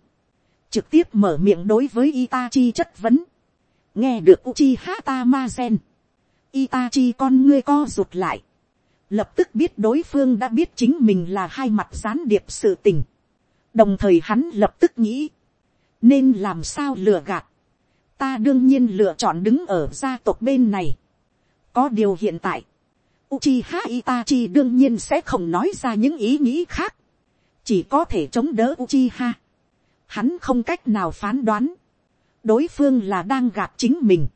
Trực tiếp mở miệng đối với Itachi chất vấn. Nghe được Uchiha Tamazen Itachi con ngươi co rụt lại. Lập tức biết đối phương đã biết chính mình là hai mặt gián điệp sự tình. Đồng thời hắn lập tức nghĩ. Nên làm sao lừa gạt. ta đương nhiên lựa chọn đứng ở gia tộc bên này. có điều hiện tại, Uchiha Itachi đương nhiên sẽ không nói ra những ý nghĩ khác. Chỉ có thể chống đỡ Uchiha. Hắn không cách nào phán đoán. Đối phương là đang gạt chính mình.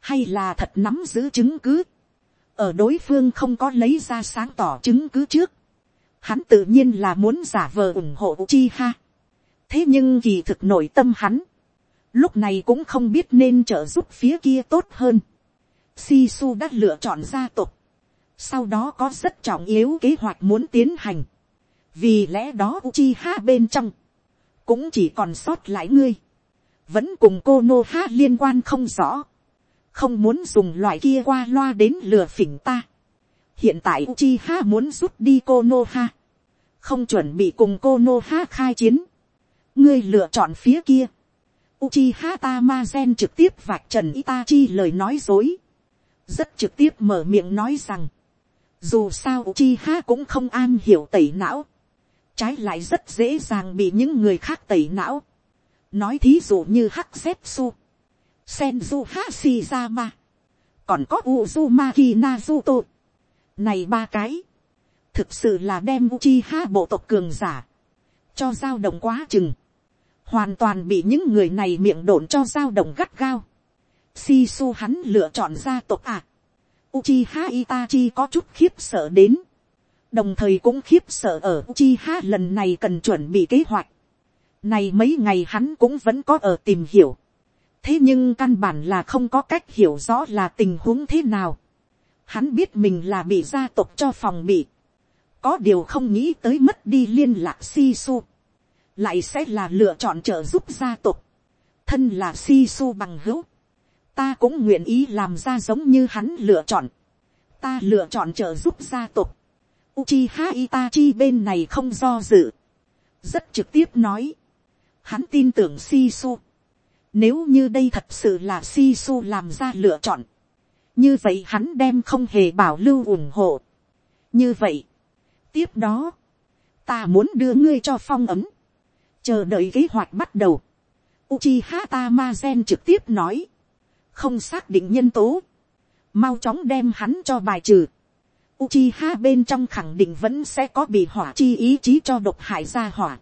Hay là thật nắm giữ chứng cứ. Ở đối phương không có lấy ra sáng tỏ chứng cứ trước. Hắn tự nhiên là muốn giả vờ ủng hộ Uchiha. Thế nhưng kỳ thực nội tâm hắn. Lúc này cũng không biết nên trợ giúp phía kia tốt hơn. Sisu đã lựa chọn gia tộc sau đó có rất trọng yếu kế hoạch muốn tiến hành. vì lẽ đó Uchiha bên trong, cũng chỉ còn sót lại ngươi, vẫn cùng cô nô ha liên quan không rõ, không muốn dùng loại kia qua loa đến lừa phỉnh ta. hiện tại Uchiha muốn rút đi cô nô ha, không chuẩn bị cùng cô nô ha khai chiến, ngươi lựa chọn phía kia. Uchiha Tamazen trực tiếp vạch trần Itachi lời nói dối. Rất trực tiếp mở miệng nói rằng. Dù sao Uchiha cũng không an hiểu tẩy não. Trái lại rất dễ dàng bị những người khác tẩy não. Nói thí dụ như Hakzetsu. Senju Hashirama. Còn có Uzumaki Naruto. Này ba cái. Thực sự là đem Uchiha bộ tộc cường giả. Cho dao động quá chừng. Hoàn toàn bị những người này miệng đồn cho dao động gắt gao. Sisu hắn lựa chọn gia tộc à Uchiha Itachi có chút khiếp sợ đến. Đồng thời cũng khiếp sợ ở Uchiha lần này cần chuẩn bị kế hoạch. Này mấy ngày hắn cũng vẫn có ở tìm hiểu. Thế nhưng căn bản là không có cách hiểu rõ là tình huống thế nào. Hắn biết mình là bị gia tộc cho phòng bị. Có điều không nghĩ tới mất đi liên lạc si su. Lại sẽ là lựa chọn trợ giúp gia tộc. Thân là si su bằng hữu ta cũng nguyện ý làm ra giống như hắn lựa chọn. ta lựa chọn trợ giúp gia tộc. Uchiha Itachi bên này không do dự. rất trực tiếp nói. hắn tin tưởng Shisu. nếu như đây thật sự là Shisu làm ra lựa chọn. như vậy hắn đem không hề bảo lưu ủng hộ. như vậy, tiếp đó, ta muốn đưa ngươi cho phong ấm. chờ đợi kế hoạch bắt đầu. Uchiha Tamazen trực tiếp nói không xác định nhân tố, mau chóng đem hắn cho bài trừ. Uchiha bên trong khẳng định vẫn sẽ có bị hỏa chi ý chí cho độc hại ra hỏa.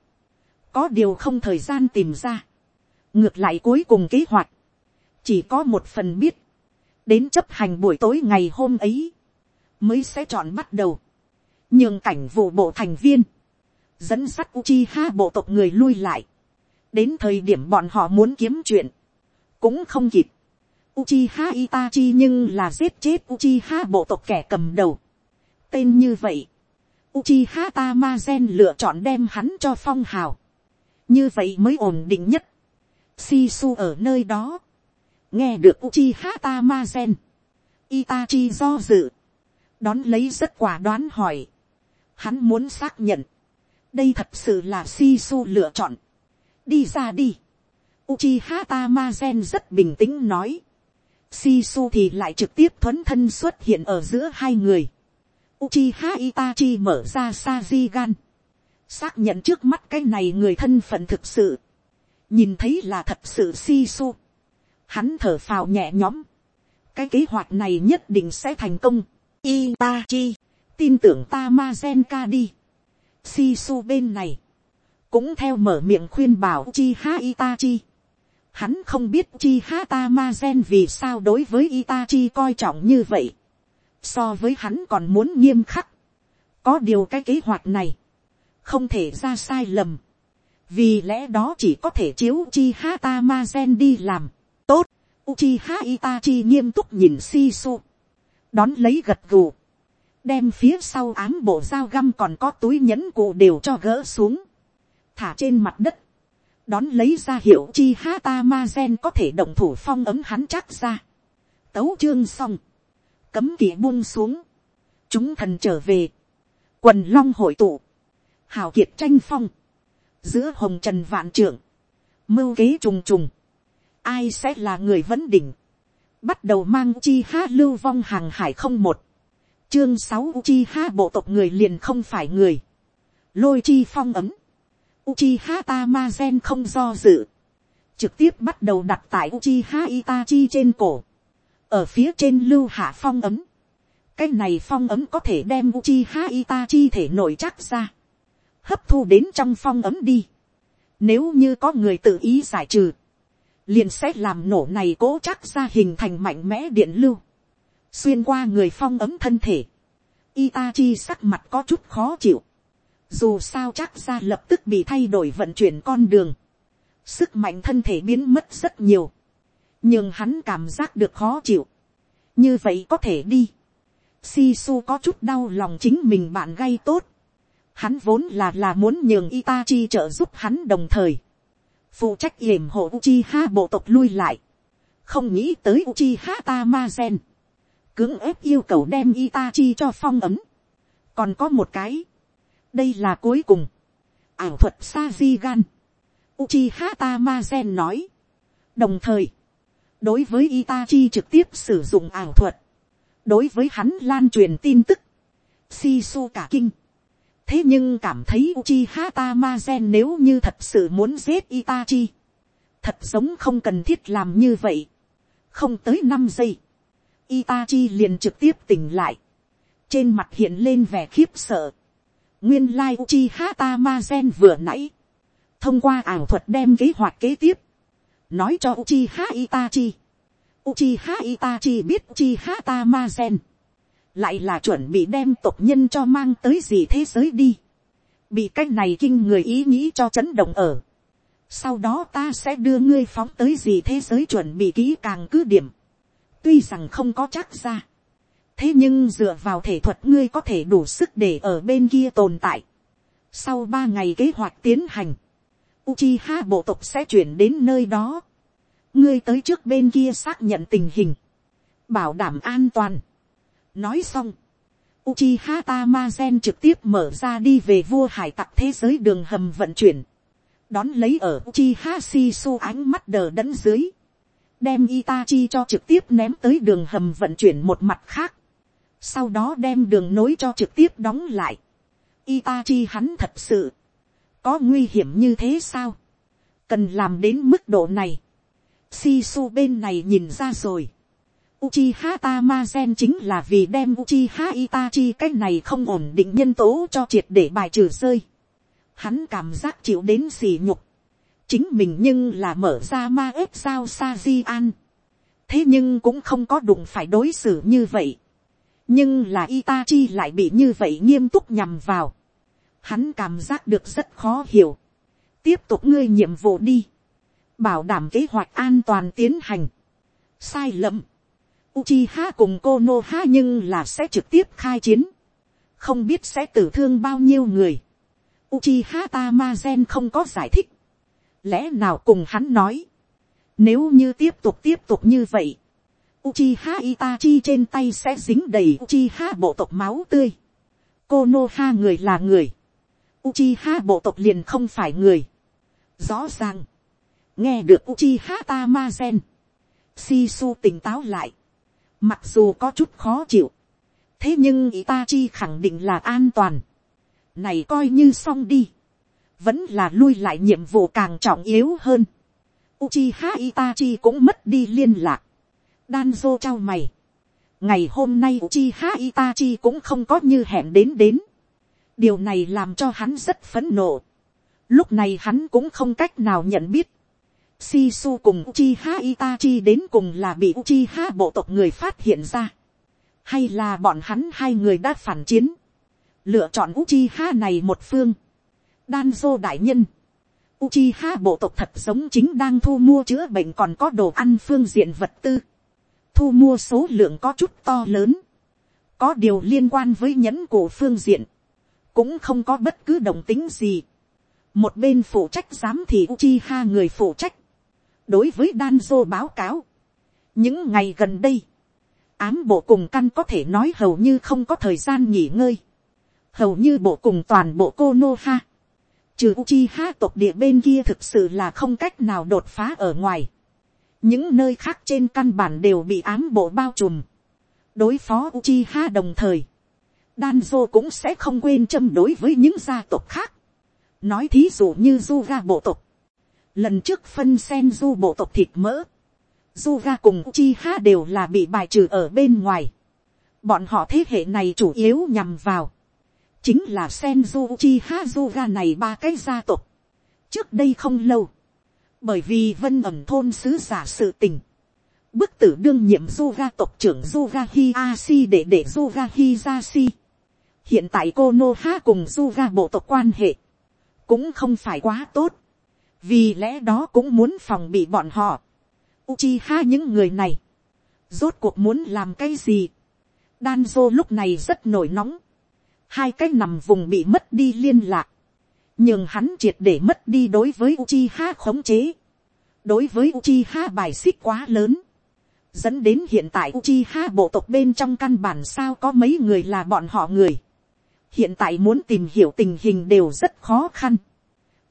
Có điều không thời gian tìm ra. Ngược lại cuối cùng kế hoạch. Chỉ có một phần biết. Đến chấp hành buổi tối ngày hôm ấy. Mới sẽ chọn bắt đầu. Nhường cảnh vụ bộ thành viên. Dẫn sắt Uchiha bộ tộc người lui lại. Đến thời điểm bọn họ muốn kiếm chuyện. Cũng không kịp Uchiha Itachi nhưng là giết chết Uchiha bộ tộc kẻ cầm đầu. Tên như vậy. Uchiha Tamazen lựa chọn đem hắn cho phong hào. Như vậy mới ổn định nhất. Shisu ở nơi đó. Nghe được Uchiha Tamazen. Itachi do dự. Đón lấy rất quả đoán hỏi. Hắn muốn xác nhận. Đây thật sự là Shisu lựa chọn. Đi ra đi. Uchiha Tamazen rất bình tĩnh nói Sisu thì lại trực tiếp thuấn thân xuất hiện ở giữa hai người. Uchiha Itachi mở ra Sajigan. Xác nhận trước mắt cái này người thân phận thực sự. Nhìn thấy là thật sự Sisu. Hắn thở phào nhẹ nhõm. Cái kế hoạch này nhất định sẽ thành công. Itachi. Tin tưởng ta Mazenka đi. Sisu bên này. Cũng theo mở miệng khuyên bảo Uchiha Itachi Hắn không biết chi hata ma gen vì sao đối với Itachi coi trọng như vậy. So với hắn còn muốn nghiêm khắc. Có điều cái kế hoạch này. Không thể ra sai lầm. Vì lẽ đó chỉ có thể chiếu chi hata ma gen đi làm. Tốt. Uchiha Itachi nghiêm túc nhìn Shisu. Đón lấy gật gù. Đem phía sau ám bộ dao găm còn có túi nhẫn cụ đều cho gỡ xuống. Thả trên mặt đất đón lấy ra hiệu chi ha ta ma gen có thể động thủ phong ấm hắn chắc ra. tấu chương xong, cấm kỵ buông xuống, chúng thần trở về, quần long hội tụ, hào kiệt tranh phong, giữa hồng trần vạn trưởng, mưu kế trùng trùng, ai sẽ là người vấn đỉnh, bắt đầu mang chi ha lưu vong hàng hải không một, chương sáu chi ha bộ tộc người liền không phải người, lôi chi phong ấm, Uchiha Tamazen không do dự. trực tiếp bắt đầu đặt tại Uchiha Itachi trên cổ, ở phía trên lưu hạ phong ấm, cái này phong ấm có thể đem Uchiha Itachi thể nổi chắc ra, hấp thu đến trong phong ấm đi. Nếu như có người tự ý giải trừ, liền sẽ làm nổ này cố chắc ra hình thành mạnh mẽ điện lưu, xuyên qua người phong ấm thân thể. Itachi sắc mặt có chút khó chịu, dù sao chắc ra lập tức bị thay đổi vận chuyển con đường, sức mạnh thân thể biến mất rất nhiều, nhưng hắn cảm giác được khó chịu, như vậy có thể đi. Sisu có chút đau lòng chính mình bạn gây tốt, Hắn vốn là là muốn nhường Itachi trợ giúp hắn đồng thời. Phụ trách yểm hộ Uchiha bộ tộc lui lại. Không nghĩ tới Uchiha Tamazen. Cưỡng ép yêu cầu đem Itachi cho phong ấm. Còn có một cái. Đây là cuối cùng. Ảo thuật Sajigan. Uchiha Tamazen nói. Đồng thời. Đối với Itachi trực tiếp sử dụng ảo thuật. Đối với hắn lan truyền tin tức. Shisu cả kinh thế nhưng cảm thấy Uchiha Tamazen nếu như thật sự muốn giết Itachi, thật giống không cần thiết làm như vậy. không tới năm giây, Itachi liền trực tiếp tỉnh lại, trên mặt hiện lên vẻ khiếp sợ nguyên lai Uchiha Tamazen vừa nãy, thông qua ảo thuật đem kế hoạch kế tiếp, nói cho Uchiha Itachi. Uchiha Itachi biết Uchiha Tamazen. Lại là chuẩn bị đem tộc nhân cho mang tới gì thế giới đi, bị cái này kinh người ý nghĩ cho chấn động ở. sau đó ta sẽ đưa ngươi phóng tới gì thế giới chuẩn bị kỹ càng cứ điểm, tuy rằng không có chắc ra, thế nhưng dựa vào thể thuật ngươi có thể đủ sức để ở bên kia tồn tại. sau ba ngày kế hoạch tiến hành, Uchiha bộ tộc sẽ chuyển đến nơi đó. ngươi tới trước bên kia xác nhận tình hình, bảo đảm an toàn nói xong, Uchiha Tamazen trực tiếp mở ra đi về vua hải tặc thế giới đường hầm vận chuyển. Đón lấy ở Uchiha Shisu ánh mắt đờ đẫn dưới. Đem Itachi cho trực tiếp ném tới đường hầm vận chuyển một mặt khác. Sau đó đem đường nối cho trực tiếp đóng lại. Itachi hắn thật sự. Có nguy hiểm như thế sao? Cần làm đến mức độ này. Sisu bên này nhìn ra rồi Uchiha Tamazen chính là vì đem Uchiha Itachi cái này không ổn định nhân tố cho triệt để bài trừ rơi. Hắn cảm giác chịu đến sỉ nhục. Chính mình nhưng là mở ra ma ếp sao Sajian. Thế nhưng cũng không có đụng phải đối xử như vậy. Nhưng là Itachi lại bị như vậy nghiêm túc nhằm vào. Hắn cảm giác được rất khó hiểu. Tiếp tục ngươi nhiệm vụ đi. Bảo đảm kế hoạch an toàn tiến hành. Sai lầm Uchiha cùng Konoha nhưng là sẽ trực tiếp khai chiến. Không biết sẽ tử thương bao nhiêu người. Uchiha Tamazen không có giải thích. Lẽ nào cùng hắn nói. Nếu như tiếp tục tiếp tục như vậy. Uchiha Itachi trên tay sẽ dính đầy Uchiha bộ tộc máu tươi. Konoha người là người. Uchiha bộ tộc liền không phải người. Rõ ràng. Nghe được Uchiha Tamazen. Shisu tỉnh táo lại Mặc dù có chút khó chịu. Thế nhưng Itachi khẳng định là an toàn. Này coi như xong đi. Vẫn là lui lại nhiệm vụ càng trọng yếu hơn. Uchiha Itachi cũng mất đi liên lạc. Danzo trao mày. Ngày hôm nay Uchiha Itachi cũng không có như hẹn đến đến. Điều này làm cho hắn rất phấn nộ. Lúc này hắn cũng không cách nào nhận biết. Sisu cùng Uchiha Itachi đến cùng là bị Uchiha bộ tộc người phát hiện ra. Hay là bọn hắn hai người đã phản chiến. Lựa chọn Uchiha này một phương. Danzo đại nhân. Uchiha bộ tộc thật giống chính đang thu mua chữa bệnh còn có đồ ăn phương diện vật tư. Thu mua số lượng có chút to lớn. Có điều liên quan với nhẫn cổ phương diện. Cũng không có bất cứ đồng tính gì. Một bên phụ trách giám thị Uchiha người phụ trách đối với Danzo báo cáo, những ngày gần đây, ám bộ cùng căn có thể nói hầu như không có thời gian nghỉ ngơi, hầu như bộ cùng toàn bộ cô nô ha, trừ Uchiha tộc địa bên kia thực sự là không cách nào đột phá ở ngoài, những nơi khác trên căn bản đều bị ám bộ bao trùm, đối phó Uchiha đồng thời, Danzo cũng sẽ không quên châm đối với những gia tộc khác, nói thí dụ như Zuga bộ tộc, Lần trước phân sen du bộ tộc thịt mỡ. Zuga cùng Uchiha đều là bị bài trừ ở bên ngoài. Bọn họ thế hệ này chủ yếu nhằm vào. Chính là sen du Uchiha Zuga này ba cái gia tộc. Trước đây không lâu. Bởi vì vân ẩm thôn sứ giả sự tình. Bức tử đương nhiệm du tộc trưởng du ga a si để để du ga si. Hiện tại cô Nô Ha cùng du bộ tộc quan hệ. Cũng không phải quá tốt vì lẽ đó cũng muốn phòng bị bọn họ. Uchiha những người này, rốt cuộc muốn làm cái gì. Danzo lúc này rất nổi nóng. Hai cái nằm vùng bị mất đi liên lạc. Nhưng hắn triệt để mất đi đối với Uchiha khống chế. Đối với Uchiha bài xích quá lớn. Dẫn đến hiện tại Uchiha bộ tộc bên trong căn bản sao có mấy người là bọn họ người. Hiện tại muốn tìm hiểu tình hình đều rất khó khăn.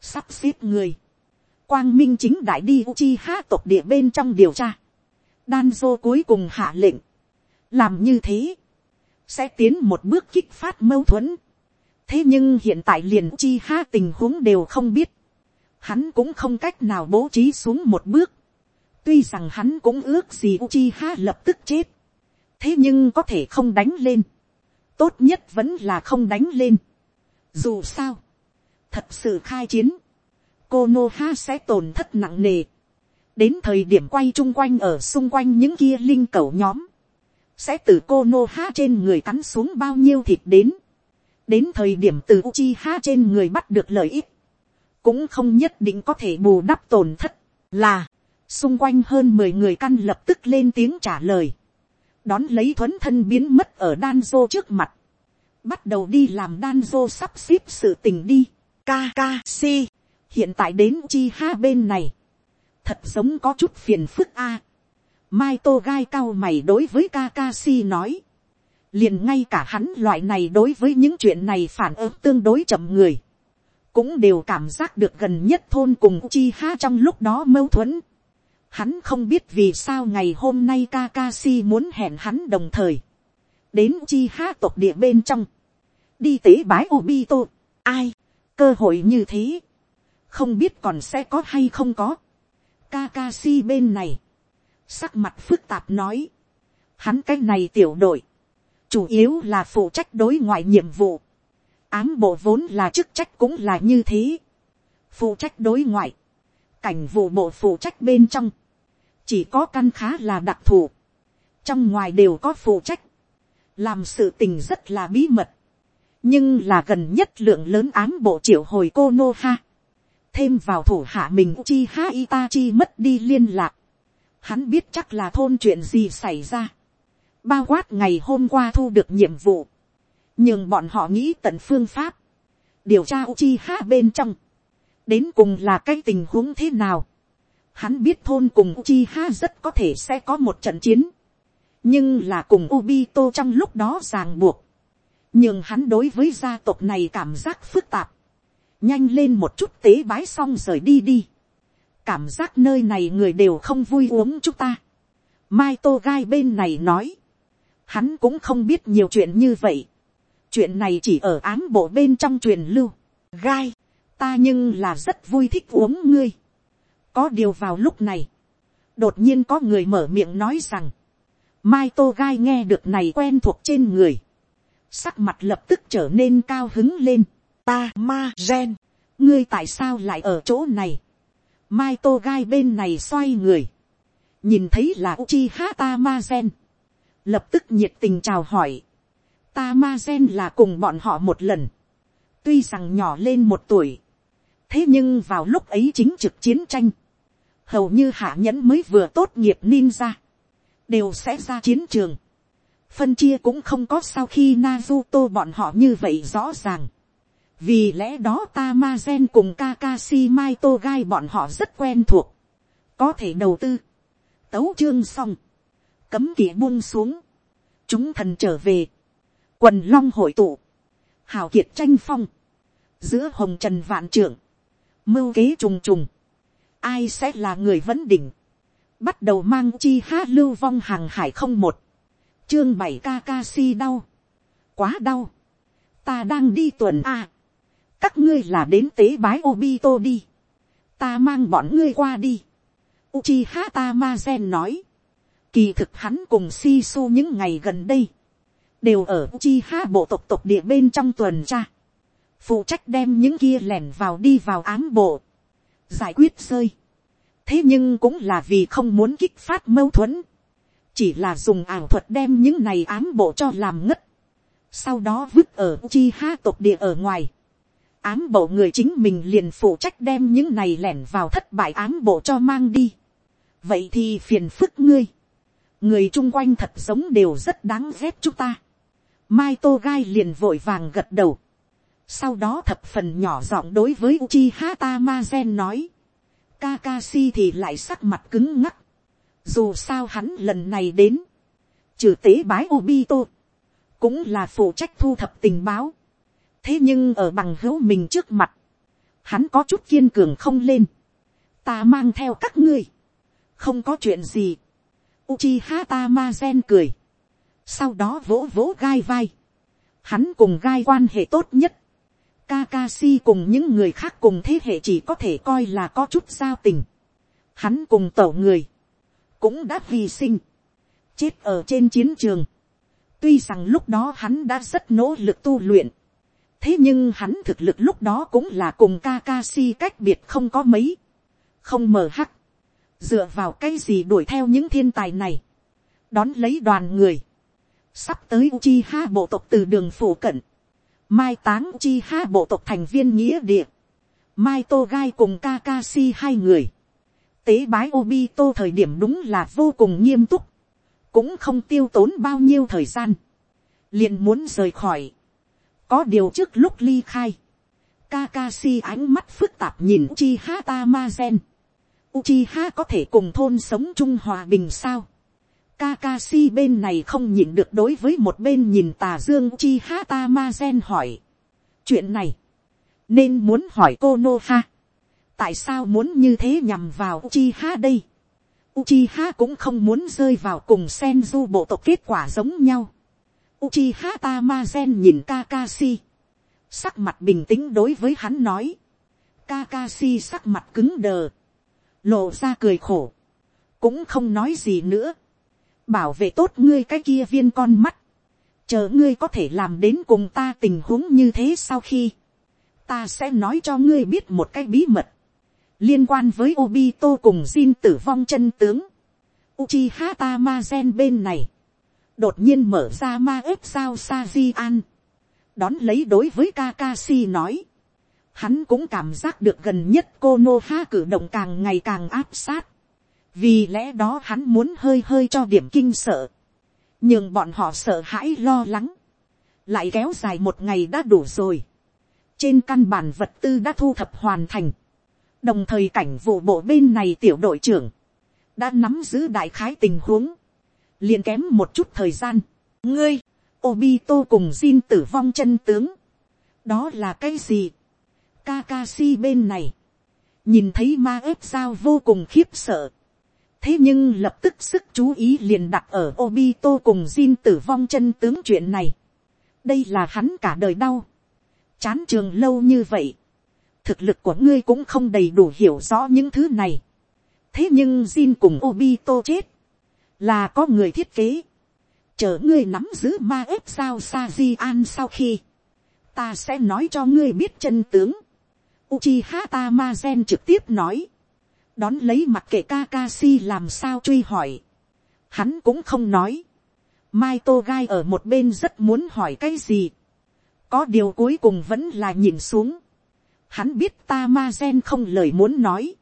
Sắp xếp người quang minh chính đại đi Uchiha tộc địa bên trong điều tra. Danzo cuối cùng hạ lệnh. Làm như thế. Sẽ tiến một bước kích phát mâu thuẫn. Thế nhưng hiện tại liền chi ha tình huống đều không biết. Hắn cũng không cách nào bố trí xuống một bước. Tuy rằng hắn cũng ước gì chi ha lập tức chết. Thế nhưng có thể không đánh lên. Tốt nhất vẫn là không đánh lên. Dù sao. Thật sự khai chiến cô nô ha sẽ tổn thất nặng nề. đến thời điểm quay chung quanh ở xung quanh những kia linh cầu nhóm, sẽ từ cô nô ha trên người cắn xuống bao nhiêu thịt đến đến thời điểm từ Uchiha trên người bắt được lợi ích, cũng không nhất định có thể bù đắp tổn thất, là, xung quanh hơn mười người căn lập tức lên tiếng trả lời, đón lấy thuấn thân biến mất ở đan dô trước mặt, bắt đầu đi làm đan dô sắp xếp sự tình đi, Kakashi hiện tại đến Uchiha bên này, thật giống có chút phiền phức a. mai tô gai cao mày đối với Kakashi nói, liền ngay cả hắn loại này đối với những chuyện này phản ứng tương đối chậm người, cũng đều cảm giác được gần nhất thôn cùng chi ha trong lúc đó mâu thuẫn. Hắn không biết vì sao ngày hôm nay Kakashi muốn hẹn hắn đồng thời, đến chi ha tộc địa bên trong, đi tế bái Obito, ai, cơ hội như thế, không biết còn sẽ có hay không có. Kakashi bên này, sắc mặt phức tạp nói, hắn cái này tiểu đội, chủ yếu là phụ trách đối ngoại nhiệm vụ, ám bộ vốn là chức trách cũng là như thế, phụ trách đối ngoại, cảnh vụ bộ phụ trách bên trong, chỉ có căn khá là đặc thù, trong ngoài đều có phụ trách, làm sự tình rất là bí mật, nhưng là gần nhất lượng lớn ám bộ triệu hồi cô nô ha, thêm vào thủ hạ mình chi ha itachi mất đi liên lạc, hắn biết chắc là thôn chuyện gì xảy ra, bao quát ngày hôm qua thu được nhiệm vụ, nhưng bọn họ nghĩ tận phương pháp, điều tra Uchiha bên trong, đến cùng là cái tình huống thế nào. Hắn biết thôn cùng Uchiha rất có thể sẽ có một trận chiến, nhưng là cùng Obito trong lúc đó ràng buộc, nhưng hắn đối với gia tộc này cảm giác phức tạp, nhanh lên một chút tế bái xong rời đi đi. cảm giác nơi này người đều không vui uống chúng ta. mai tô gai bên này nói, hắn cũng không biết nhiều chuyện như vậy. chuyện này chỉ ở ám bộ bên trong truyền lưu. gai, ta nhưng là rất vui thích uống ngươi. có điều vào lúc này, đột nhiên có người mở miệng nói rằng, mai tô gai nghe được này quen thuộc trên người, sắc mặt lập tức trở nên cao hứng lên ta ma gen, ngươi tại sao lại ở chỗ này, mai tô gai bên này xoay người, nhìn thấy là uchi hata ma gen, lập tức nhiệt tình chào hỏi, ta ma gen là cùng bọn họ một lần, tuy rằng nhỏ lên một tuổi, thế nhưng vào lúc ấy chính trực chiến tranh, hầu như hạ nhẫn mới vừa tốt nghiệp ninja, đều sẽ ra chiến trường, phân chia cũng không có sau khi Naruto bọn họ như vậy rõ ràng. Vì lẽ đó ta ma gen cùng Kakashi Maito gai bọn họ rất quen thuộc, có thể đầu tư, tấu chương xong, cấm kỵ buông xuống, chúng thần trở về, quần long hội tụ, hào kiệt tranh phong, giữa hồng trần vạn trưởng, mưu kế trùng trùng, ai sẽ là người vấn đỉnh, bắt đầu mang chi hát lưu vong hàng hải không một, chương bảy Kakashi đau, quá đau, ta đang đi tuần a, các ngươi là đến tế bái Obito đi. ta mang bọn ngươi qua đi. Uchiha gen nói. Kỳ thực hắn cùng Shisu những ngày gần đây. Đều ở Uchiha bộ tộc tộc địa bên trong tuần tra. Phụ trách đem những kia lẻn vào đi vào ám bộ. Giải quyết rơi. Thế nhưng cũng là vì không muốn kích phát mâu thuẫn. Chỉ là dùng ảo thuật đem những này ám bộ cho làm ngất. Sau đó vứt ở Uchiha tộc địa ở ngoài ám bộ người chính mình liền phụ trách đem những này lẻn vào thất bại ám bộ cho mang đi. vậy thì phiền phức ngươi người chung quanh thật giống đều rất đáng ghét chúng ta. mai tô gai liền vội vàng gật đầu. sau đó thập phần nhỏ giọng đối với uchi hata ma gen nói. Kakashi thì lại sắc mặt cứng ngắc. dù sao hắn lần này đến. trừ tế bái obito. cũng là phụ trách thu thập tình báo thế nhưng ở bằng hữu mình trước mặt, hắn có chút kiên cường không lên, ta mang theo các ngươi, không có chuyện gì, Uchiha Tamazen cười, sau đó vỗ vỗ gai vai, hắn cùng gai quan hệ tốt nhất, Kakashi cùng những người khác cùng thế hệ chỉ có thể coi là có chút giao tình, hắn cùng tổ người, cũng đã hy sinh, chết ở trên chiến trường, tuy rằng lúc đó hắn đã rất nỗ lực tu luyện, thế nhưng hắn thực lực lúc đó cũng là cùng Kakashi cách biệt không có mấy, không mờ hắc, dựa vào cái gì đuổi theo những thiên tài này, đón lấy đoàn người, sắp tới Uchiha bộ tộc từ đường phủ cận, mai táng Uchiha bộ tộc thành viên nghĩa địa, mai Togai cùng Kakashi hai người, tế bái Obito thời điểm đúng là vô cùng nghiêm túc, cũng không tiêu tốn bao nhiêu thời gian, liền muốn rời khỏi, có điều trước lúc ly khai, Kakashi ánh mắt phức tạp nhìn Uchiha Tamazen. Uchiha có thể cùng thôn sống chung hòa bình sao? Kakashi bên này không nhìn được đối với một bên nhìn tà dương Uchiha Tamazen hỏi. Chuyện này, nên muốn hỏi cô Tại sao muốn như thế nhằm vào Uchiha đây? Uchiha cũng không muốn rơi vào cùng Senju bộ tộc kết quả giống nhau. Uchiha Tamazen nhìn Kakashi. Sắc mặt bình tĩnh đối với hắn nói. Kakashi sắc mặt cứng đờ. Lộ ra cười khổ. Cũng không nói gì nữa. Bảo vệ tốt ngươi cái kia viên con mắt. Chờ ngươi có thể làm đến cùng ta tình huống như thế sau khi. Ta sẽ nói cho ngươi biết một cái bí mật. Liên quan với Obito cùng Jin tử vong chân tướng. Uchiha Tamazen bên này đột nhiên mở ra ma ếp sao sa di an, đón lấy đối với Kakashi nói, hắn cũng cảm giác được gần nhất cô nô ha cử động càng ngày càng áp sát, vì lẽ đó hắn muốn hơi hơi cho điểm kinh sợ, nhưng bọn họ sợ hãi lo lắng, lại kéo dài một ngày đã đủ rồi, trên căn bản vật tư đã thu thập hoàn thành, đồng thời cảnh vụ bộ bên này tiểu đội trưởng, đã nắm giữ đại khái tình huống, liền kém một chút thời gian. ngươi, Obito cùng Jin tử vong chân tướng. đó là cái gì. Kakashi bên này, nhìn thấy ma ếp sao vô cùng khiếp sợ. thế nhưng lập tức sức chú ý liền đặt ở Obito cùng Jin tử vong chân tướng chuyện này. đây là hắn cả đời đau. chán trường lâu như vậy. thực lực của ngươi cũng không đầy đủ hiểu rõ những thứ này. thế nhưng Jin cùng Obito chết là có người thiết kế, chờ ngươi nắm giữ ma ếp sao sa di an sau khi, ta sẽ nói cho ngươi biết chân tướng. Uchiha Tamazen trực tiếp nói, đón lấy mặt kệ Kakashi làm sao truy hỏi, hắn cũng không nói, mai tô gai ở một bên rất muốn hỏi cái gì, có điều cuối cùng vẫn là nhìn xuống, hắn biết Tamazen không lời muốn nói,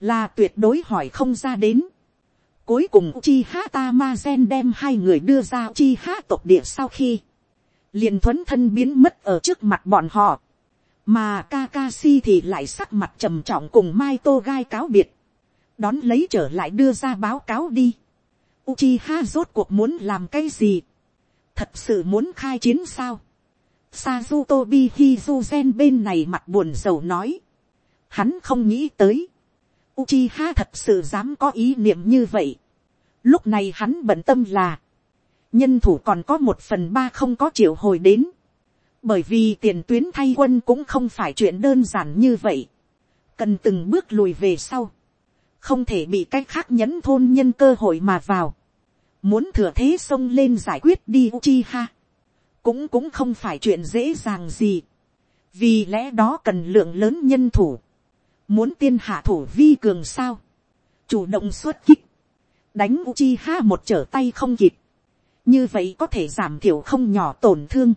là tuyệt đối hỏi không ra đến, Cuối cùng Uchiha Tamazen đem hai người đưa ra Uchiha tộc địa sau khi. Liền thuấn thân biến mất ở trước mặt bọn họ. Mà Kakashi thì lại sắc mặt trầm trọng cùng Mai Togai cáo biệt. Đón lấy trở lại đưa ra báo cáo đi. Uchiha rốt cuộc muốn làm cái gì? Thật sự muốn khai chiến sao? Sazutobi Hizuzen bên này mặt buồn rầu nói. Hắn không nghĩ tới. Uchiha thật sự dám có ý niệm như vậy. Lúc này hắn bận tâm là, nhân thủ còn có một phần ba không có triệu hồi đến. Bởi vì tiền tuyến thay quân cũng không phải chuyện đơn giản như vậy. cần từng bước lùi về sau, không thể bị cái khác nhẫn thôn nhân cơ hội mà vào, muốn thừa thế xông lên giải quyết đi Uchiha, cũng cũng không phải chuyện dễ dàng gì, vì lẽ đó cần lượng lớn nhân thủ, muốn tiên hạ thủ vi cường sao, chủ động xuất kích, đánh Uchiha một trở tay không kịp, như vậy có thể giảm thiểu không nhỏ tổn thương.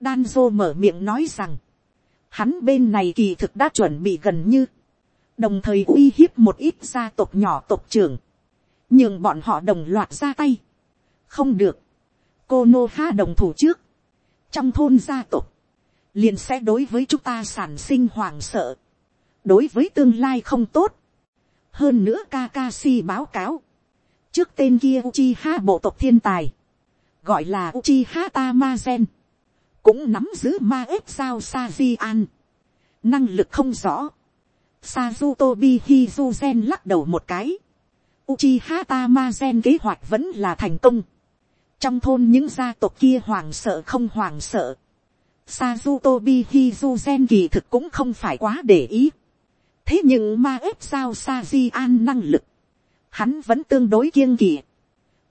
Danzo mở miệng nói rằng, hắn bên này kỳ thực đã chuẩn bị gần như, đồng thời uy hiếp một ít gia tộc nhỏ tộc trưởng, nhưng bọn họ đồng loạt ra tay. không được, cô nô ha đồng thủ trước, trong thôn gia tộc, liền sẽ đối với chúng ta sản sinh hoàng sợ, đối với tương lai không tốt. hơn nữa Kakashi báo cáo, trước tên kia Uchiha bộ tộc thiên tài, gọi là Uchiha Tamazen, cũng nắm giữ ma ếp sao Sajian, năng lực không rõ. Sazutobi Hizuzen lắc đầu một cái, Uchiha Tamazen kế hoạch vẫn là thành công. Trong thôn những gia tộc kia hoàng sợ không hoàng sợ. Sazutobi Hizuzen kỳ thực cũng không phải quá để ý. Thế nhưng ma ếp sao Sajian năng lực. Hắn vẫn tương đối kiêng kỳ,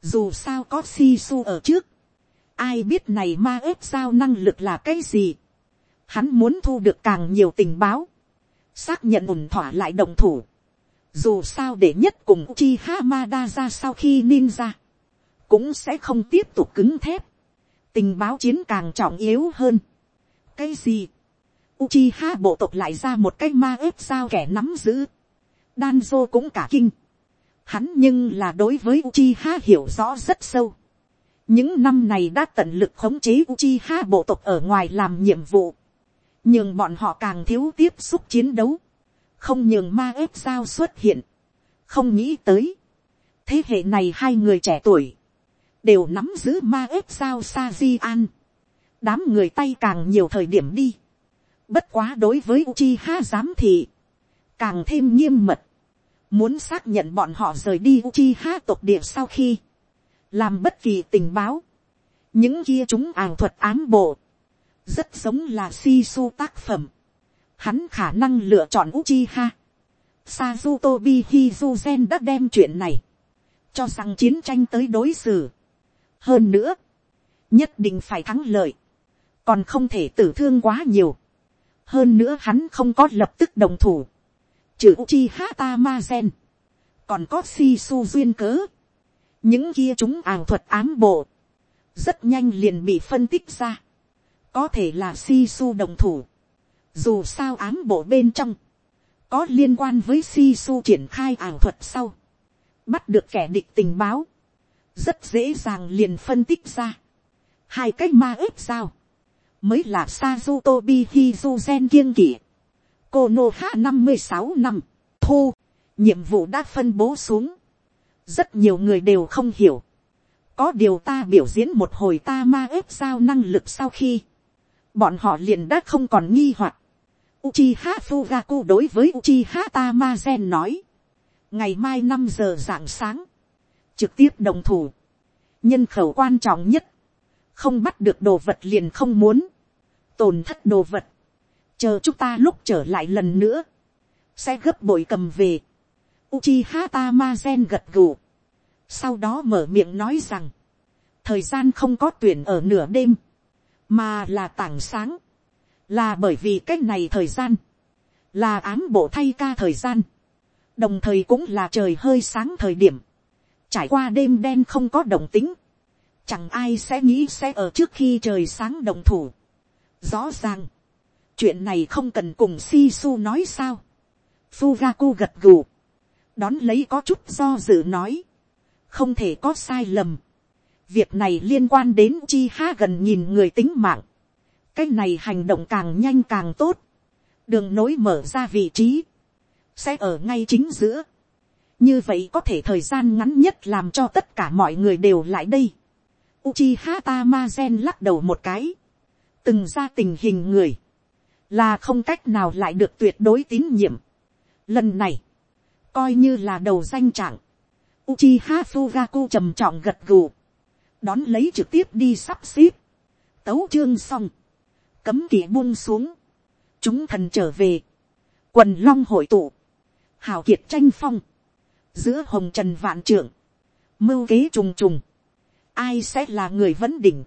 Dù sao có Sisu ở trước. Ai biết này ma ếp sao năng lực là cái gì. Hắn muốn thu được càng nhiều tình báo. Xác nhận ủng thỏa lại đồng thủ dù sao để nhất cùng chi Hamada ra sau khi ninja, cũng sẽ không tiếp tục cứng thép, tình báo chiến càng trọng yếu hơn. cái gì, Uchiha bộ tộc lại ra một cái ma ếp sao kẻ nắm giữ, Danzo cũng cả kinh, hắn nhưng là đối với Uchiha hiểu rõ rất sâu những năm này đã tận lực khống chế Uchiha bộ tộc ở ngoài làm nhiệm vụ, nhưng bọn họ càng thiếu tiếp xúc chiến đấu. Không nhường ma ếp sao xuất hiện, không nghĩ tới, thế hệ này hai người trẻ tuổi, đều nắm giữ ma ếp sao sa di an, đám người tay càng nhiều thời điểm đi, bất quá đối với Uchiha giám thị, càng thêm nghiêm mật, muốn xác nhận bọn họ rời đi Uchiha tộc địa sau khi, làm bất kỳ tình báo, những kia chúng ảo thuật ám bộ, rất giống là si su tác phẩm, hắn khả năng lựa chọn Uchiha. Sazutobi Hizuzen đã đem chuyện này, cho rằng chiến tranh tới đối xử. Hơn nữa, nhất định phải thắng lợi, còn không thể tử thương quá nhiều. Hơn nữa hắn không có lập tức đồng thủ, trừ Uchiha Tamazen, còn có Shisu duyên cớ. Những kia chúng ảo thuật ám bộ, rất nhanh liền bị phân tích ra. Có thể là si su đồng thủ dù sao ám bộ bên trong, có liên quan với si su triển khai ảo thuật sau, bắt được kẻ địch tình báo, rất dễ dàng liền phân tích ra. hai cách ma ếp sao, mới là Sazutobi Hizuzen kiêng kỵ. Konoha năm mươi sáu năm, thu, nhiệm vụ đã phân bố xuống. Rất nhiều người đều không hiểu. Có điều ta biểu diễn một hồi ta ma ếp sao năng lực sau khi. Bọn họ liền đã không còn nghi hoặc Uchiha Fugaku đối với Uchiha Tamazen nói. Ngày mai năm giờ rạng sáng. Trực tiếp đồng thủ. Nhân khẩu quan trọng nhất. Không bắt được đồ vật liền không muốn. Tổn thất đồ vật. Chờ chúng ta lúc trở lại lần nữa. Sẽ gấp bội cầm về. Uchiha Tamazen gật gù. Sau đó mở miệng nói rằng. Thời gian không có tuyển ở nửa đêm. Mà là tảng sáng là bởi vì cái này thời gian, là ám bộ thay ca thời gian, đồng thời cũng là trời hơi sáng thời điểm, trải qua đêm đen không có đồng tính, chẳng ai sẽ nghĩ sẽ ở trước khi trời sáng đồng thủ. Rõ ràng, chuyện này không cần cùng si su nói sao. Fugaku gật gù, đón lấy có chút do dự nói, không thể có sai lầm. Việc này liên quan đến chi ha gần nhìn người tính mạng. Cái này hành động càng nhanh càng tốt, đường nối mở ra vị trí, sẽ ở ngay chính giữa, như vậy có thể thời gian ngắn nhất làm cho tất cả mọi người đều lại đây. Uchiha Tamazen lắc đầu một cái, từng ra tình hình người, là không cách nào lại được tuyệt đối tín nhiệm. Lần này, coi như là đầu danh trạng, Uchiha Fugaku trầm trọng gật gù, đón lấy trực tiếp đi sắp xếp, tấu chương xong, cấm kỵ buông xuống, chúng thần trở về, quần long hội tụ, hào kiệt tranh phong, giữa hồng trần vạn trưởng, mưu kế trùng trùng, ai sẽ là người vấn đỉnh,